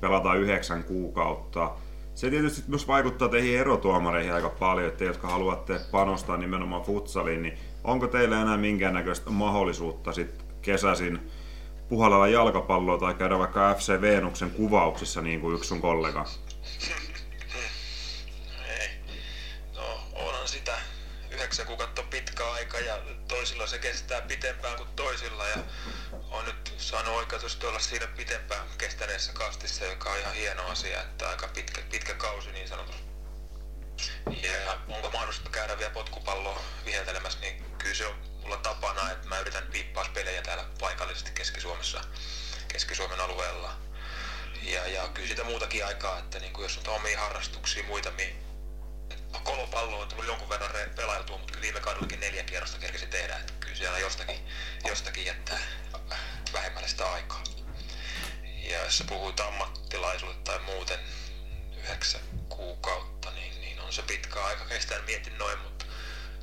Pelataan yhdeksän kuukautta. Se tietysti myös vaikuttaa teihin erotuomareihin aika paljon, että jotka haluatte panostaa nimenomaan futsaliin, niin onko teillä enää minkäännäköistä mahdollisuutta sit kesäisin puhallella jalkapalloa tai käydä vaikka FC Venuksen kuvauksissa niin kuin yksi sun kollega? Ei. No, onhan sitä. Yhdeksän kuukautta pitkä aika ja toisilla se kestää pitempään kuin toisilla ja on nyt saanut oikeutusta olla siinä pitempään kestäneessä kastissa, joka on ihan hieno asia, että aika pitkä, pitkä kausi niin sanotusti. Ja onko mahdollista käydä vielä potkupalloa viheltelemässä, niin kyllä se on mulla tapana, että mä yritän viippauspelejä täällä paikallisesti Keski-Suomessa, Keski-Suomen alueella. Ja, ja kyllä sitä muutakin aikaa, että niin kuin jos on omia harrastuksia, muita, niin kolopalloa tullut jonkun verran re- pelailtua, mutta kyllä viime kaudellakin neljä kierrosta kerkesi tehdä. Että kyllä siellä jostakin, jostakin jättää vähemmälle sitä aikaa. Ja jos sä puhuit ammattilaisuudelle tai muuten yhdeksän kuukautta, niin, niin on se pitkä aika. Kestää mietin noin, mutta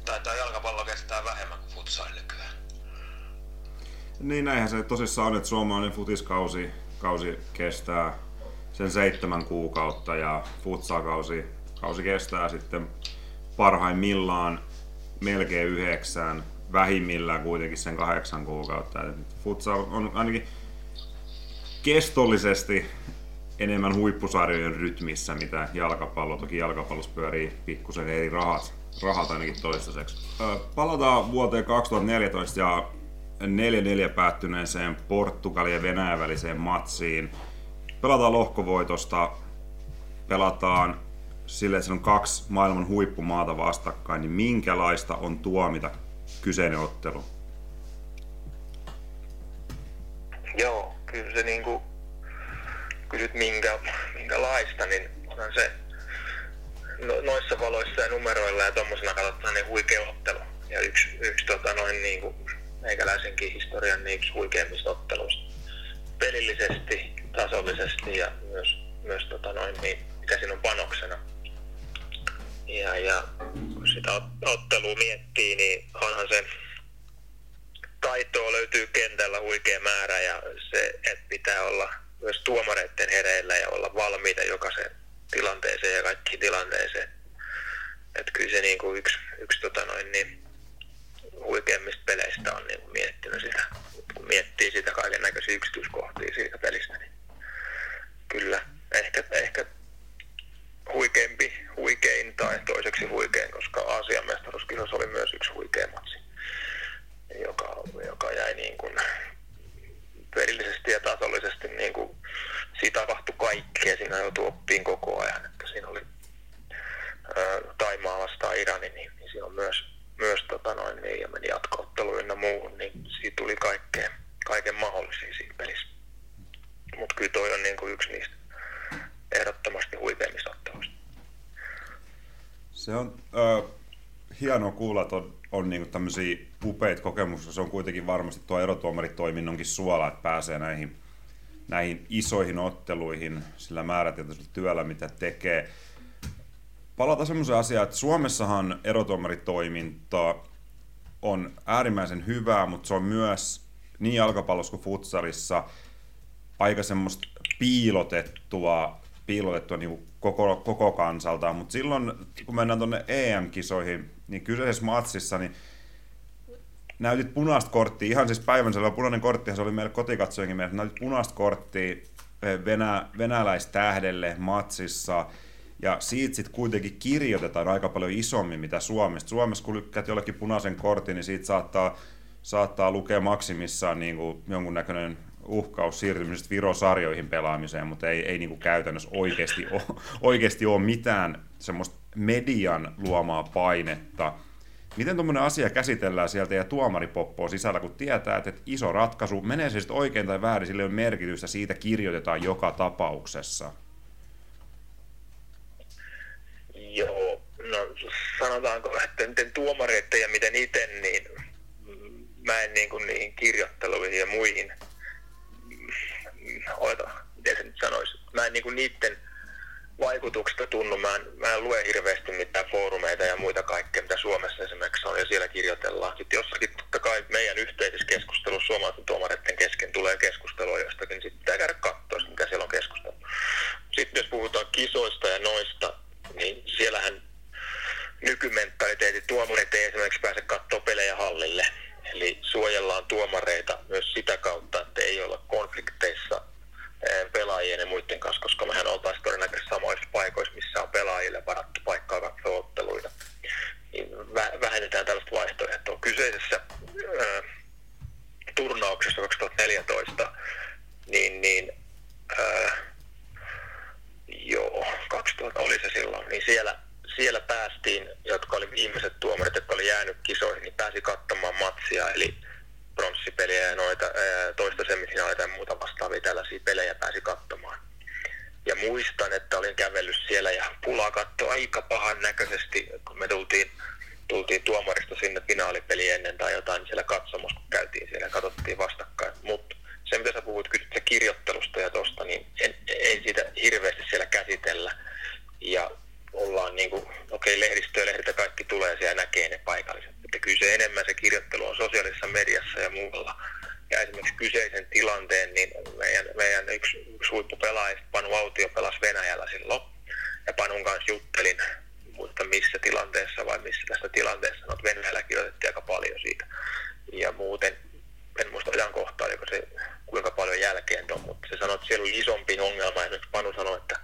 taitaa jalkapallo kestää vähemmän kuin futsal nykyään. Niin näinhän se tosissaan on, että suomalainen futiskausi kausi kestää sen seitsemän kuukautta ja futsakausi kausi kestää sitten parhaimmillaan melkein yhdeksän, vähimmillään kuitenkin sen kahdeksan kuukautta. Futsal on ainakin kestollisesti enemmän huippusarjojen rytmissä, mitä jalkapallo. Toki jalkapallossa pyörii pikkusen eri rahat, rahat ainakin toistaiseksi. Palataan vuoteen 2014 ja 4-4 päättyneeseen Portugalin ja Venäjän väliseen matsiin. Pelataan lohkovoitosta, pelataan sille, että on kaksi maailman huippumaata vastakkain, niin minkälaista on tuomita kyseinen ottelu? Joo, kyllä se niinku, kysyt minkä, minkälaista, niin onhan se no, noissa valoissa ja numeroilla ja tommosena katsotaan niin huikea ottelu. Ja yksi, yksi tota noin niinku, meikäläisenkin historian niin yksi huikeimmista otteluista. Pelillisesti, tasollisesti ja myös, myös tota noin, niin, mikä siinä on panoksena. Ja, ja kun sitä ottelua miettii, niin onhan se taitoa löytyy kentällä huikea määrä ja se, että pitää olla myös tuomareiden hereillä ja olla valmiita jokaisen tilanteeseen ja kaikkiin tilanteeseen. Että kyllä se niin kuin yksi, yksi tota noin, niin huikeimmista peleistä on niin miettinyt sitä. Kun miettii sitä kaiken näköisiä yksityiskohtia siitä pelistä, niin kyllä ehkä, ehkä huikeampi, huikein tai toiseksi huikein, koska Aasian mestaruuskisassa oli myös yksi huikea matsi, joka, joka jäi niin kuin pelillisesti ja tasollisesti niin kuin, siitä tapahtui kaikkea, siinä joutui oppiin koko ajan, että siinä oli Taimaa vastaan Irani, niin, niin siinä on myös, myös tota noin, niin, ja meni jatko ynnä muuhun, niin siitä tuli kaikkea, kaiken mahdollisia siinä pelissä. Mutta kyllä toi on niin kuin yksi niistä ehdottomasti huikeimmista otteluista. Se on äh, hienoa kuulla, että on, on niinku tämmöisiä upeita kokemuksia. Se on kuitenkin varmasti tuo erotuomaritoiminnonkin suola, että pääsee näihin, näihin isoihin otteluihin sillä määrätietoisella työllä, mitä tekee. Palata semmoiseen asiaan, että Suomessahan erotuomaritoiminta on äärimmäisen hyvää, mutta se on myös niin jalkapallossa kuin futsalissa aika semmoista piilotettua, piilotettua niin koko, koko kansalta, mutta silloin kun mennään tuonne EM-kisoihin, niin kyseisessä matsissa, niin näytit punaista korttia, ihan siis päivän selvä punainen kortti, se oli meille kotikatsojenkin meille, näytit punaista korttia eh, venä, venäläistähdelle matsissa, ja siitä sitten kuitenkin kirjoitetaan aika paljon isommin mitä Suomessa. Suomessa kun lykkäät jollekin punaisen kortin, niin siitä saattaa, saattaa lukea maksimissaan niin kuin jonkunnäköinen uhkaus siirtymisestä Viro-sarjoihin pelaamiseen, mutta ei, ei niin kuin käytännössä oikeasti ole, oikeasti ole mitään semmoista median luomaa painetta. Miten tuommoinen asia käsitellään sieltä ja tuomaripoppoa sisällä, kun tietää, että iso ratkaisu, menee se sitten oikein tai väärin, sille on merkitystä, siitä kirjoitetaan joka tapauksessa? Joo, no sanotaanko, että miten tuomareiden ja miten itse, niin mä en niin kuin niihin kirjoitteluihin ja muihin – oita, miten se nyt sanoisi, mä en niinku niiden vaikutuksesta tunnu. Mä en, mä en lue hirveästi mitään foorumeita ja muita kaikkea, mitä Suomessa esimerkiksi on, ja siellä kirjoitellaan. Sitten jossakin totta kai meidän yhteisessä keskustelussa suomalaisten tuomareiden kesken tulee keskustelua jostakin, niin sitten pitää käydä katsoa, mikä siellä on keskustelu. Sitten jos puhutaan kisoista ja noista, niin siellähän nykymentaliteetit tuomarit ei esimerkiksi pääse katsoa pelejä hallille. Eli suojellaan tuomareita myös sitä kautta, että ei olla konflikteissa Eh, pelaajien ja muiden kanssa, koska mehän oltaisiin todennäköisesti samoissa paikoissa, missä on pelaajille varattu paikkaa katsoa otteluita. Niin vähennetään tällaista vaihtoehtoa. Kyseisessä ää, turnauksessa 2014, niin, niin ää, joo, 2000 oli se silloin, niin siellä, siellä päästiin, jotka oli viimeiset tuomarit, jotka oli jäänyt kisoihin, niin pääsi katsomaan matsia, eli pronssipeliä ja noita toista semifinaaleita ja muuta vastaavia tällaisia pelejä pääsi katsomaan. Ja muistan, että olin kävellyt siellä ja pula katsoi aika pahan näköisesti, kun me tultiin, tultiin tuomarista sinne finaalipeli ennen tai jotain, niin siellä katsomassa, kun käytiin siellä ja katsottiin vastakkain. Mutta se, mitä sä puhuit kirjoittelusta ja tosta, niin ei siitä hirveästi siellä käsitellä. Ja ollaan niin kuin, okei, okay, lehdistö ja lehdiltä kaikki tulee siellä näkee ne paikalliset. Että kyllä se enemmän se kirjoittelu on sosiaalisessa mediassa ja muualla. Ja esimerkiksi kyseisen tilanteen, niin meidän, meidän yksi, yksi huippupelaaja, Panu Autio, pelasi Venäjällä silloin. Ja Panun kanssa juttelin, mutta missä tilanteessa vai missä tässä tilanteessa. No, Venäjällä kirjoitettiin aika paljon siitä. Ja muuten, en muista ajankohtaa, oliko se kuinka paljon jälkeen on, mutta se sanoi, että siellä oli isompi ongelma. Ja nyt Panu sanoi, että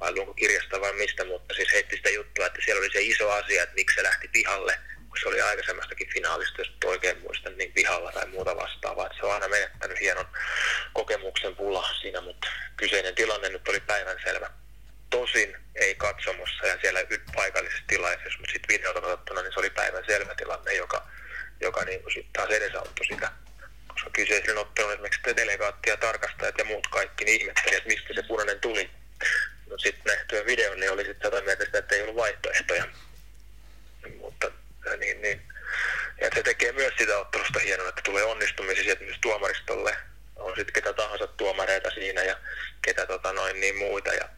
vai onko kirjasta vai mistä, mutta siis heitti sitä juttua, että siellä oli se iso asia, että miksi se lähti pihalle, kun se oli aikaisemmastakin finaalista, jos oikein muistan, niin pihalla tai muuta vastaavaa. Että se on aina menettänyt hienon kokemuksen pulla siinä, mutta kyseinen tilanne nyt oli päivänselvä. Tosin ei katsomossa ja siellä paikallisessa tilaisuudessa, mutta sitten videota katsottuna, niin se oli päivänselvä tilanne, joka, joka niin kuin sitten taas edesauttoi sitä koska kyseisen ottelun esimerkiksi delegaatti ja tarkastajat ja muut kaikki niin ihmetteli, että mistä se punainen tuli sitten nähtyä videon, niin oli sitten tätä mieltä sitä, että ei ollut vaihtoehtoja. Mutta niin, niin. Ja se tekee myös sitä ottelusta hienoa, että tulee onnistumisia sieltä myös tuomaristolle. On sitten ketä tahansa tuomareita siinä ja ketä tota noin niin muita. Ja,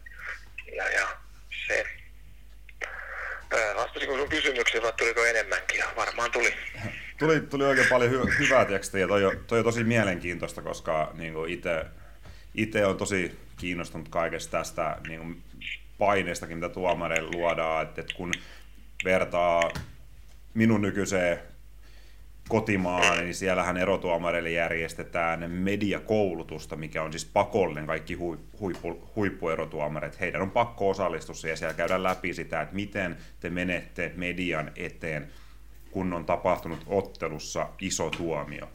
ja, ja se Vastasiko sun kysymyksiin vai tuliko enemmänkin? Varmaan tuli. Tuli, tuli oikein paljon hy- hyvää tekstiä toi, toi on tosi mielenkiintoista, koska niin itse on tosi kiinnostunut kaikesta tästä niin kuin paineestakin, mitä tuomareille luodaan, että, että kun vertaa minun nykyiseen kotimaan, niin siellähän erotuomareille järjestetään mediakoulutusta, mikä on siis pakollinen kaikki huippu, huippuerotuomarit. Heidän on pakko osallistua ja siellä käydään läpi sitä, että miten te menette median eteen, kun on tapahtunut ottelussa iso tuomio.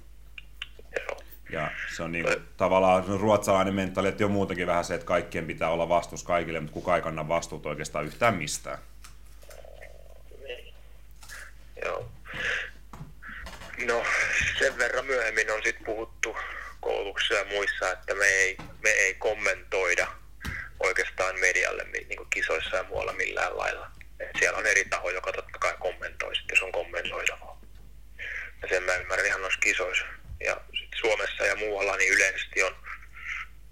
Ja se on niin kuin, tavallaan ruotsalainen mentaliteetti on muutenkin vähän se, että kaikkien pitää olla vastuus kaikille, mutta kukaan ei kanna vastuuta oikeastaan yhtään mistään. Niin. Joo. No, sen verran myöhemmin on sitten puhuttu koulutuksessa ja muissa, että me ei, me ei kommentoida oikeastaan medialle niin kisoissa ja muualla millään lailla. Et siellä on eri taho, joka totta kai kommentoi, sit, jos on kommentoitavaa. Ja sen mä ymmärrän ihan noissa kisoissa. Ja sit Suomessa ja muualla niin yleisesti on,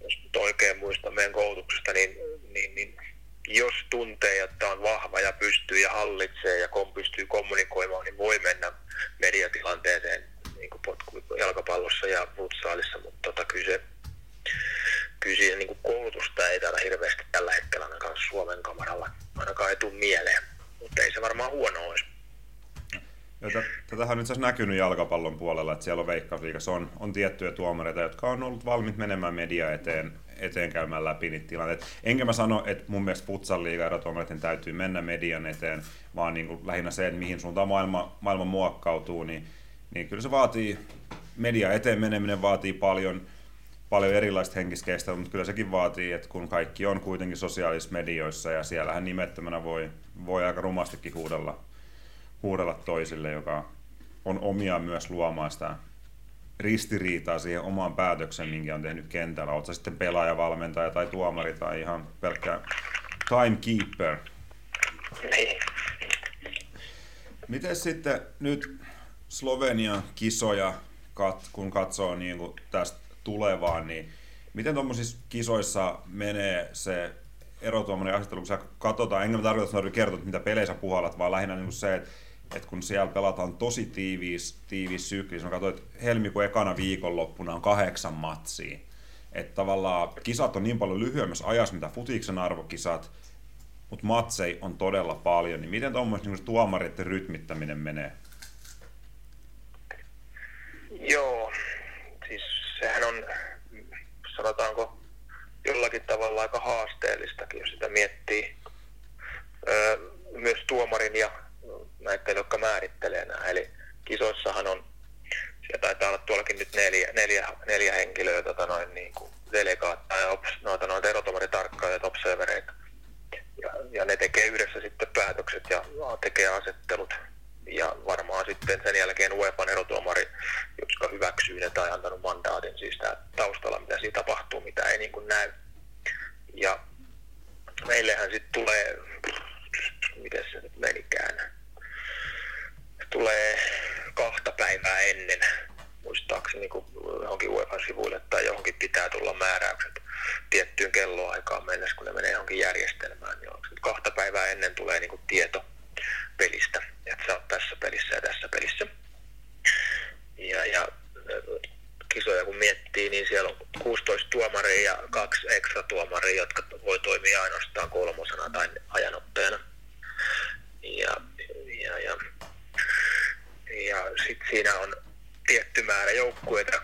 jos oikein muistan meidän koulutuksesta, niin, niin, niin jos tuntee, että on vahva ja pystyy ja hallitsee ja kom, pystyy kommunikoimaan, niin voi mennä mediatilanteeseen niin kuin potku, jalkapallossa ja futsaalissa, mutta tota, kyllä se, kyllä siihen, niin koulutusta ei täällä hirveästi tällä hetkellä ainakaan Suomen kamaralla ainakaan ei tule mieleen, mutta ei se varmaan huono olisi. Ja tätähän on nyt asiassa näkynyt jalkapallon puolella, että siellä on Veikkausliigassa on, on tiettyjä tuomareita, jotka on ollut valmiit menemään media eteen, eteen käymään läpi niitä tilanteita. Enkä mä sano, että mun mielestä futsal liiga erotuomareiden täytyy mennä median eteen, vaan niin kuin lähinnä se, että mihin suuntaan maailma, maailma muokkautuu, niin, niin kyllä se vaatii, media eteen meneminen vaatii paljon, paljon erilaista henkiskeistä, mutta kyllä sekin vaatii, että kun kaikki on kuitenkin sosiaalisissa medioissa ja siellähän nimettömänä voi, voi aika rumastikin huudella, huudella toisille, joka on omiaan myös luomaan sitä ristiriitaa siihen omaan päätökseen, minkä on tehnyt kentällä. Oletko sitten pelaaja, valmentaja tai tuomari tai ihan pelkkä timekeeper. Niin. Miten sitten nyt Slovenian kisoja, kun katsoo niin kuin tästä tulevaan, niin miten tuommoisissa kisoissa menee se erotuomainen asettelu, kun sä katsotaan, enkä mä tarkoita, että kertoa, mitä peleissä puhallat, vaan lähinnä niin kuin se, että että kun siellä pelataan tosi tiiviis, tiiviis sykli, mä katsoin, että helmikuun ekana viikonloppuna on kahdeksan matsia. Että tavallaan kisat on niin paljon lyhyemmässä ajassa, mitä futiksen arvokisat, mutta matsei on todella paljon. Niin miten tuommoista niin tuomareiden rytmittäminen menee? Joo, siis sehän on, sanotaanko, jollakin tavalla aika haasteellistakin, jos sitä miettii. Öö, myös tuomarin ja näiden, jotka määrittelee nämä. Eli kisoissahan on, siellä taitaa olla tuollakin nyt neljä, neljä, neljä henkilöä, tota noin, niin kuin delegaatteja, noita, noita erotomaritarkkaajat, observereita. Ja, ja, ne tekee yhdessä sitten päätökset ja tekee asettelut. Ja varmaan sitten sen jälkeen UEFan erotuomari, jotka hyväksyy ne tai antanut mandaatin siis taustalla, mitä siinä tapahtuu, mitä ei niin kuin näy. Ja meillähän sitten tulee, miten se nyt menikään, tulee kahta päivää ennen, muistaakseni kun johonkin UEFA-sivuille tai johonkin pitää tulla määräykset tiettyyn kelloaikaan mennessä, kun ne menee johonkin järjestelmään, niin kahta päivää ennen tulee niin kuin tieto pelistä, että sä oot tässä pelissä ja tässä pelissä. Ja, ja kisoja kun miettii, niin siellä on 16 tuomaria ja kaksi ekstra tuomaria, jotka voi toimia ainoastaan kolmosena tai ajanottajana. Ja, ja, ja ja sitten siinä on tietty määrä joukkueita,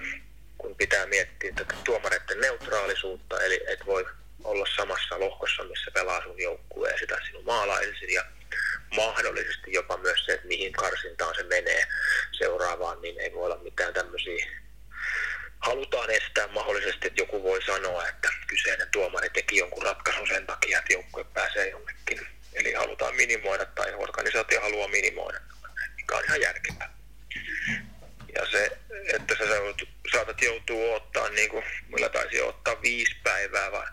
kun pitää miettiä tätä tuomareiden neutraalisuutta, eli et voi olla samassa lohkossa, missä pelaa sun joukkue ja sitä sinun maalaisesi. Ja mahdollisesti jopa myös se, että mihin karsintaan se menee seuraavaan, niin ei voi olla mitään tämmöisiä halutaan estää mahdollisesti, että joku voi sanoa, että kyseinen tuomari teki jonkun ratkaisun sen takia, että joukkue pääsee jonnekin. Eli halutaan minimoida tai organisaatio haluaa minimoida mikä on ihan järkevää. Ja se, että sä saatat joutua ottaa, niin kuin millä taisi ottaa viisi päivää vai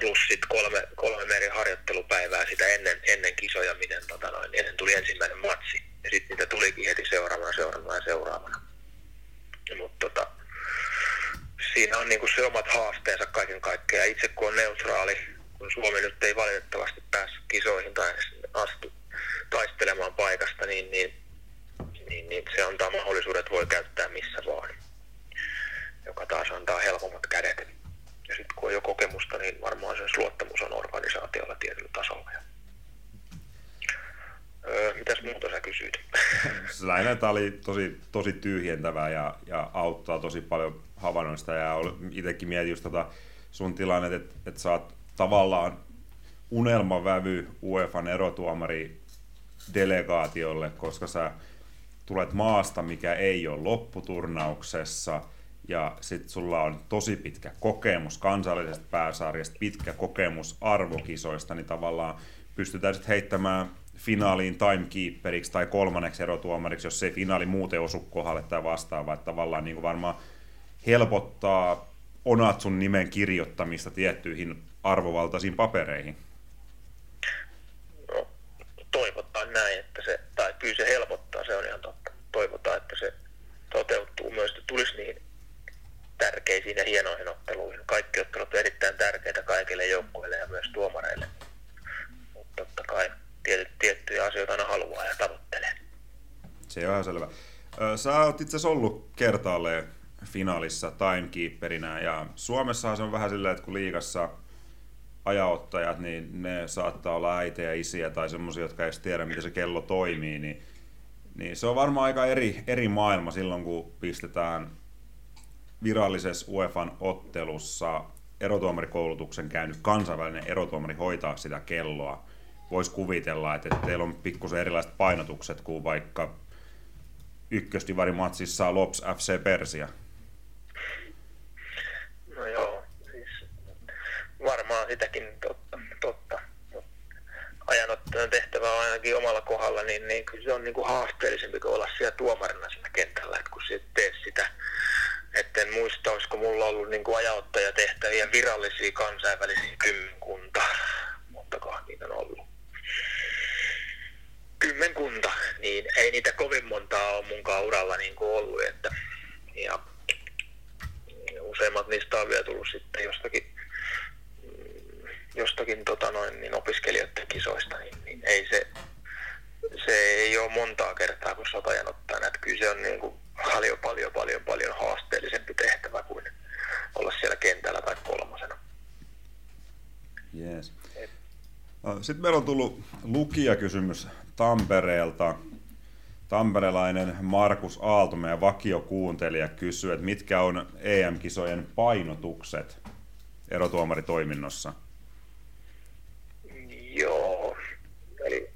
plus sit kolme, kolme meriharjoittelupäivää sitä ennen, ennen kisoja, miten tota noin, ennen tuli ensimmäinen matsi. Ja sitten niitä tulikin heti seuraavana, seuraavana ja seuraavana. Mutta tota, siinä on niinku se omat haasteensa kaiken kaikkiaan. Itse kun on neutraali, kun Suomi nyt ei valitettavasti päässyt kisoihin tai astu taistelemaan paikasta, niin, niin niin, niin se antaa mahdollisuudet voi käyttää missä vaan, joka taas antaa helpommat kädet. Ja sitten kun on jo kokemusta, niin varmaan se luottamus on organisaatiolla tietyllä tasolla. Öö, mitäs muuta sä kysyit? Lähinnä tämä oli tosi, tosi tyhjentävää ja, ja auttaa tosi paljon havainnoista. Ja itsekin mietin just tota sun tilanne, että, että sä oot tavallaan unelmavävy UEFan erotuomari delegaatiolle, koska sä tulet maasta, mikä ei ole lopputurnauksessa, ja sitten sulla on tosi pitkä kokemus kansallisesta pääsarjasta, pitkä kokemus arvokisoista, niin tavallaan pystytään sitten heittämään finaaliin timekeeperiksi tai kolmanneksi erotuomariksi, jos se finaali muuten osu kohdalle tai vastaava. Että tavallaan niin kuin varmaan helpottaa Onatsun nimen kirjoittamista tiettyihin arvovaltaisiin papereihin. No, toivotaan näin, että se, tai kyllä se helpottaa, se on ihan totta. Toivotaan, että se toteutuu myös, että tulisi niin tärkeisiin ja hienoihin otteluihin. Kaikki ottelut ovat erittäin tärkeitä kaikille joukkueille ja myös tuomareille. Mutta totta kai tiety, tiettyjä asioita aina haluaa ja tavoittelee. Se on ihan selvä. Sä oot itse asiassa ollut kertaalleen finaalissa timekeeperinä ja Suomessahan se on vähän silleen, että kun liigassa ajauttajat, niin ne saattaa olla äitejä isiä tai semmoisia, jotka ei tiedä, miten se kello toimii, niin, niin se on varmaan aika eri, eri maailma silloin, kun pistetään virallisessa UEFan ottelussa erotuomarikoulutuksen käynyt kansainvälinen erotuomari hoitaa sitä kelloa. Voisi kuvitella, että teillä on pikkusen erilaiset painotukset kuin vaikka ykköstivarimatsissa Lops FC Persia. No joo, siis varmaan sitäkin totta. totta. Ajanottajan tehtävä ainakin omalla kohdalla, niin, niin kyllä se on niin kuin haasteellisempi kuin olla siellä tuomarina siinä kentällä, että kun sä teet sitä että en muista, olisiko mulla ollut niin kuin ajauttajatehtäviä virallisia kansainvälisiä kymmenkunta, montakohan niitä on ollut. Kymmenkunta, niin ei niitä kovin montaa ole mun uralla niin kuin ollut. Että, ja useimmat niistä on vielä tullut sitten jostakin, jostakin tota noin, niin opiskelijoiden kisoista, niin, niin ei se, se ei ole montaa kertaa, kun sotajan ottaa näitä. Kyllä se on niin kuin paljon, paljon, paljon, paljon haasteellisempi tehtävä kuin olla siellä kentällä tai kolmosena. Yes. Sitten meillä on tullut lukijakysymys Tampereelta. Tamperelainen Markus Aalto, meidän vakiokuuntelija, kysyy, että mitkä on EM-kisojen painotukset erotuomaritoiminnossa? Joo, eli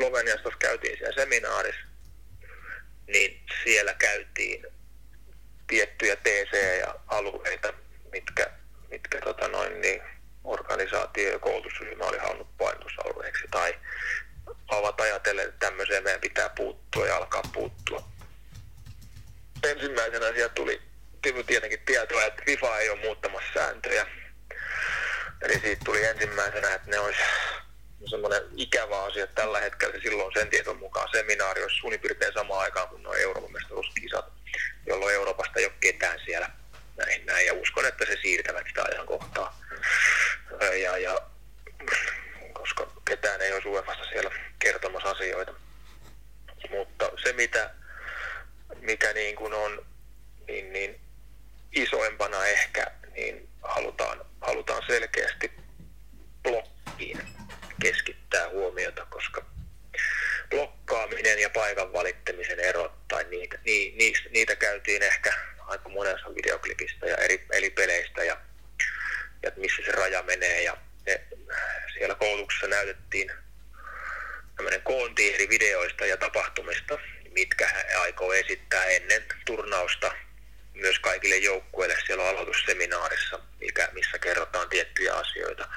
Sloveniassa käytiin siellä seminaarissa, niin siellä käytiin tiettyjä TC- ja alueita, mitkä, mitkä tota noin, niin organisaatio ja koulutusryhmä oli halunnut painotusalueeksi tai ovat ajatelleet, että tämmöiseen meidän pitää puuttua ja alkaa puuttua. Ensimmäisenä sieltä tuli tietenkin tietoa, että FIFA ei ole muuttamassa sääntöjä. Eli siitä tuli ensimmäisenä, että ne olisi semmoinen ikävä asia että tällä hetkellä. Silloin sen tiedon mukaan seminaari olisi suunnin piirtein samaan aikaan kuin nuo Euroopan mestaruuskisat, jolloin Euroopasta ei ole ketään siellä näin, näin. Ja uskon, että se siirtävät sitä ajankohtaa. Ja, ja, koska ketään ei ole UEFasta siellä kertomassa asioita. Mutta se, mitä, mikä niin kuin on niin, niin isoimpana ehkä, niin halutaan, halutaan selkeästi blokkiin keskittää huomiota, koska blokkaaminen ja paikan valittamisen erot, tai niitä, ni, niistä, niitä käytiin ehkä aika monessa videoklipistä ja eri, eri peleistä ja, ja missä se raja menee. Ja ne, siellä koulutuksessa näytettiin tämmöinen koonti eri videoista ja tapahtumista, mitkä he aikoo esittää ennen turnausta myös kaikille joukkueille siellä aloitusseminaarissa, mikä, missä kerrotaan tiettyjä asioita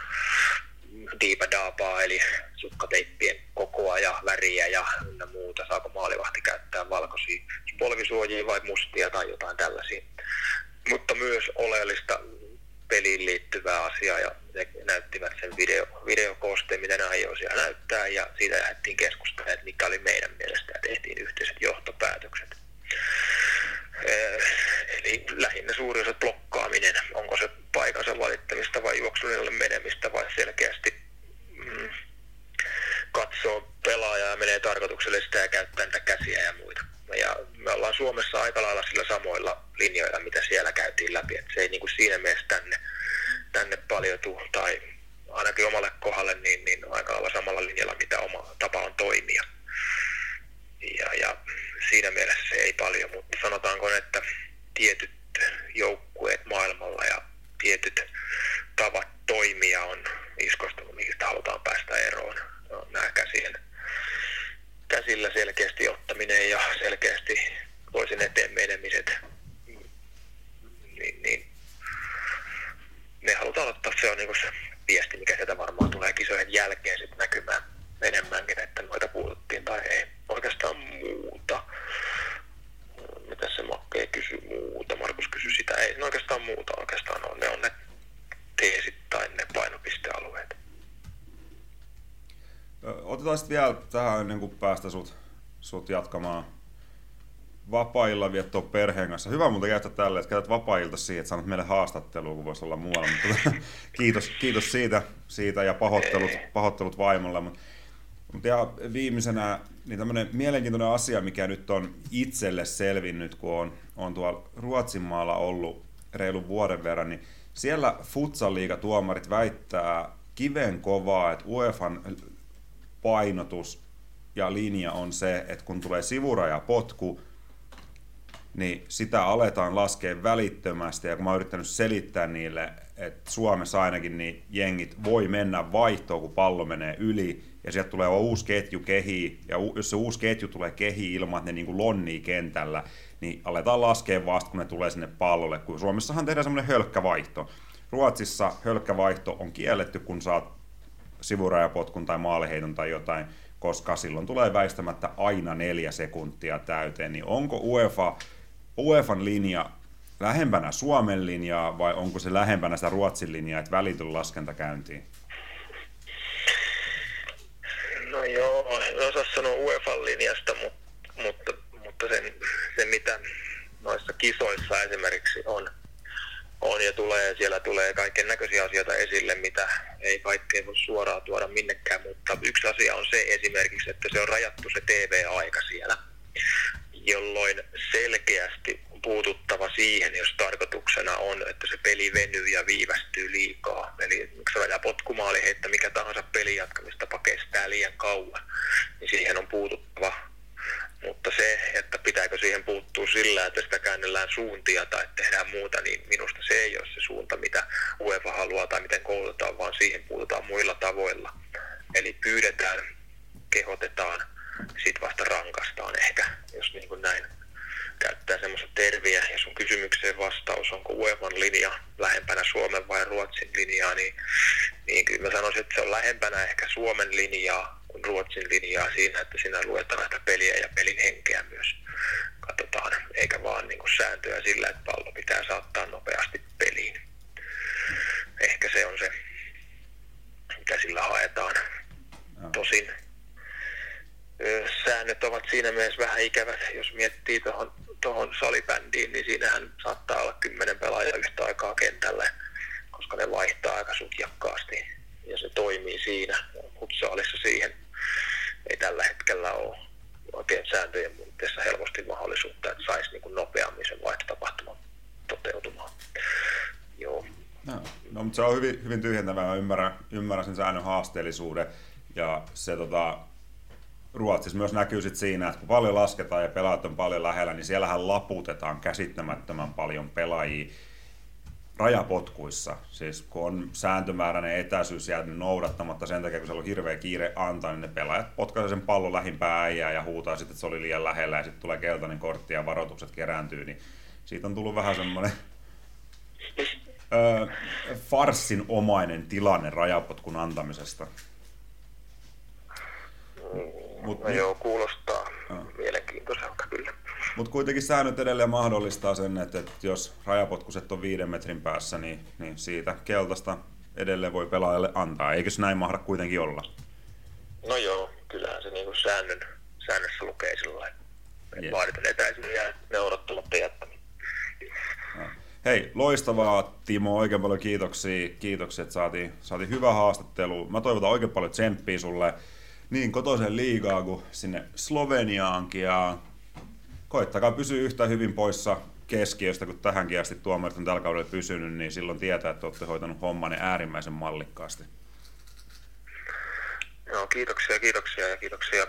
diipadaapaa, eli sukkateippien kokoa ja väriä ja ynnä muuta. Saako maalivahti käyttää valkoisia polvisuojia vai mustia tai jotain tällaisia. Mutta myös oleellista peliin liittyvää asiaa ja ne näyttivät sen video, videokosteen, mitä ne siellä näyttää ja siitä lähdettiin keskustelemaan, että mikä oli meidän mielestä ja tehtiin yhteiset johtopäätökset. Eli lähinnä suurin osa blokkaaminen, onko se paikansa valittamista vai juoksulinjalle menemistä vai selkeästi mm, katsoo pelaajaa ja menee tarkoituksellisesti ja käyttää niitä käsiä ja muita. Ja me ollaan Suomessa aika lailla sillä samoilla linjoilla, mitä siellä käytiin läpi. Et se ei niin kuin siinä mielessä tänne, tänne paljon tule, tai ainakin omalle kohdalle niin, niin aika lailla samalla linjalla, mitä oma tapa on toimia. ja siinä mielessä ei paljon, mutta sanotaanko, että tietyt joukkueet maailmalla ja tietyt tavat toimia on iskostunut, mistä halutaan päästä eroon. No, nämä käsien, käsillä selkeästi ottaminen ja selkeästi toisin eteen menemiset, niin, niin. Ne halutaan ottaa, se on niin se viesti, mikä sieltä varmaan tulee kisojen jälkeen sitten näkymään enemmänkin, että noita puututtiin tai ei. Oikeastaan muuta. Mitä se Makke kysy muuta? Markus kysyi sitä. Ei se oikeastaan muuta oikeastaan ole. Ne on ne teesit tai ne painopistealueet. Otetaan sitten vielä tähän ennen kuin päästä sut, sut jatkamaan vapaa viettoa perheen kanssa. Hyvä muuten käyttää tälle, että käytät vapaa siihen, että sanot meille haastattelua, kun voisi olla muualla. Mutta kiitos, kiitos siitä, siitä ja pahoittelut, pahoittelut vaimolle. Mutta, mutta ja viimeisenä niin tämmöinen mielenkiintoinen asia, mikä nyt on itselle selvinnyt, kun on, on tuolla Ruotsin maalla ollut reilun vuoden verran, niin siellä futsal tuomarit väittää kiven kovaa, että UEFan painotus ja linja on se, että kun tulee sivuraja potku, niin sitä aletaan laskea välittömästi. Ja kun mä oon yrittänyt selittää niille, että Suomessa ainakin niin jengit voi mennä vaihtoon, kun pallo menee yli, ja sieltä tulee uusi ketju kehi, ja jos se uusi ketju tulee kehi ilman, että ne niin kuin lonnii kentällä, niin aletaan laskea vasta, kun ne tulee sinne pallolle, kun Suomessahan tehdään semmoinen hölkkävaihto. Ruotsissa hölkkävaihto on kielletty, kun saat sivurajapotkun tai maaliheiton tai jotain, koska silloin tulee väistämättä aina neljä sekuntia täyteen, niin onko UEFA UEFan linja lähempänä Suomen linjaa vai onko se lähempänä sitä Ruotsin linjaa, että välitön laskenta käyntiin? No joo, en osaa sanoa UEFan linjasta, mutta, mutta, mutta sen, sen, mitä noissa kisoissa esimerkiksi on, on ja tulee, siellä tulee kaiken näköisiä asioita esille, mitä ei kaikkea voi suoraan tuoda minnekään, mutta yksi asia on se esimerkiksi, että se on rajattu se TV-aika siellä jolloin selkeästi on puututtava siihen, jos tarkoituksena on, että se peli venyy ja viivästyy liikaa. Eli miksi rajaa potkumaali, että mikä tahansa pelin jatkamistapa kestää liian kauan, niin siihen on puututtava. Mutta se, että pitääkö siihen puuttua sillä, että sitä käännellään suuntia tai tehdään muuta, niin minusta se ei ole se suunta, mitä UEFA haluaa tai miten koulutetaan, vaan siihen puututaan muilla tavoilla. Eli pyydetään, kehotetaan, sit vasta rankastaan ehkä, jos niin kuin näin käyttää semmoista terviä. Ja sun kysymykseen vastaus, onko UEFan linja lähempänä Suomen vai Ruotsin linjaa, niin, niin kyllä mä sanoisin, että se on lähempänä ehkä Suomen linjaa Ruotsin linjaa siinä, että siinä luetaan näitä peliä ja pelin henkeä myös katsotaan, eikä vaan niin kuin sääntöjä sillä, että pallo pitää saattaa nopeasti peliin. Ehkä se on se, mitä sillä haetaan. Tosin säännöt ovat siinä mielessä vähän ikävät. Jos miettii tuohon tohon salibändiin, niin siinähän saattaa olla kymmenen pelaajaa yhtä aikaa kentälle, koska ne vaihtaa aika sutjakkaasti ja se toimii siinä. Futsaalissa siihen ei tällä hetkellä ole oikein sääntöjen muutteessa helposti mahdollisuutta, että saisi niin kuin nopeammin sen vaihtotapahtuman toteutumaan. Joo. No, no, mutta se on hyvin, hyvin tyhjentävää. Mä ymmärrän, ymmärrän sen säännön haasteellisuuden. Ja se tota, Ruotsissa myös näkyy sit siinä, että kun paljon lasketaan ja pelaajat on paljon lähellä, niin siellähän laputetaan käsittämättömän paljon pelaajia rajapotkuissa. Siis kun on sääntömääräinen etäisyys jäänyt noudattamatta sen takia, kun siellä on hirveä kiire antaa, niin ne pelaajat potkaisevat sen pallon lähimpää äijää ja huutaa sitten, että se oli liian lähellä ja sitten tulee keltainen kortti ja varoitukset kerääntyy, niin siitä on tullut vähän semmoinen öö, farsin omainen tilanne rajapotkun antamisesta. Mut, no joo, kuulostaa no. mielenkiintoiselta kyllä. Mutta kuitenkin säännöt edelleen mahdollistaa sen, että, että jos rajapotkuset on viiden metrin päässä, niin, niin siitä keltaista edelleen voi pelaajalle antaa. Eikö se näin mahda kuitenkin olla? No joo, kyllähän se niin säännön, säännössä lukee sillä että yes. vaaditaan etäisyyden ja noudattamatta jättäminen. No. Hei, loistavaa Timo, oikein paljon kiitoksia, kiitoksia että saatiin, saatiin hyvä haastattelu. Mä toivotan oikein paljon tsemppiä sulle niin kotoisen liigaa kuin sinne Sloveniaankin ja koittakaa pysyä yhtä hyvin poissa keskiöstä, kun tähänkin asti tuomarit on tällä kaudella pysynyt, niin silloin tietää, että olette hoitanut hommanne äärimmäisen mallikkaasti. Joo, kiitoksia, kiitoksia ja kiitoksia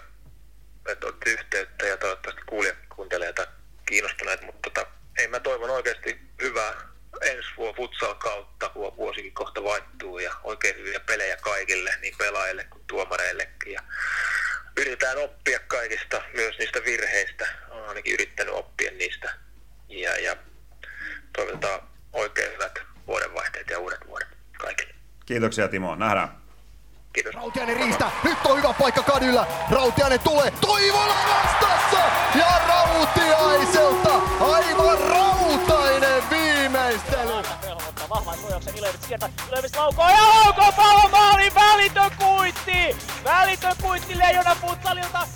että otti yhteyttä ja toivottavasti kuulijat kuuntelee tätä kiinnostuneet, mutta tota, ei mä toivon oikeasti hyvää ensi vuonna futsal kautta, vuosikin kohta vaihtuu ja oikein hyviä pelejä kaikille, niin pelaajille kuin tuomareillekin. Ja yritetään oppia kaikista, myös niistä virheistä. Olen ainakin yrittänyt oppia niistä. Ja, ja toivotetaan oikein hyvät vuodenvaihteet ja uudet vuodet kaikille. Kiitoksia Timo, nähdään. Kiitos. Rautiainen riistä, nyt on hyvä paikka Kadyllä. Rautiainen tulee, Toivola vastassa! Ja Rautiaiselta aivan rautainen viimeistely! Vahvan suojauksen Ilevits sieltä. Ilevits laukoo ja laukoo pallon maalin välitön kuitti! Välitön kuitti Leijona Futsalilta.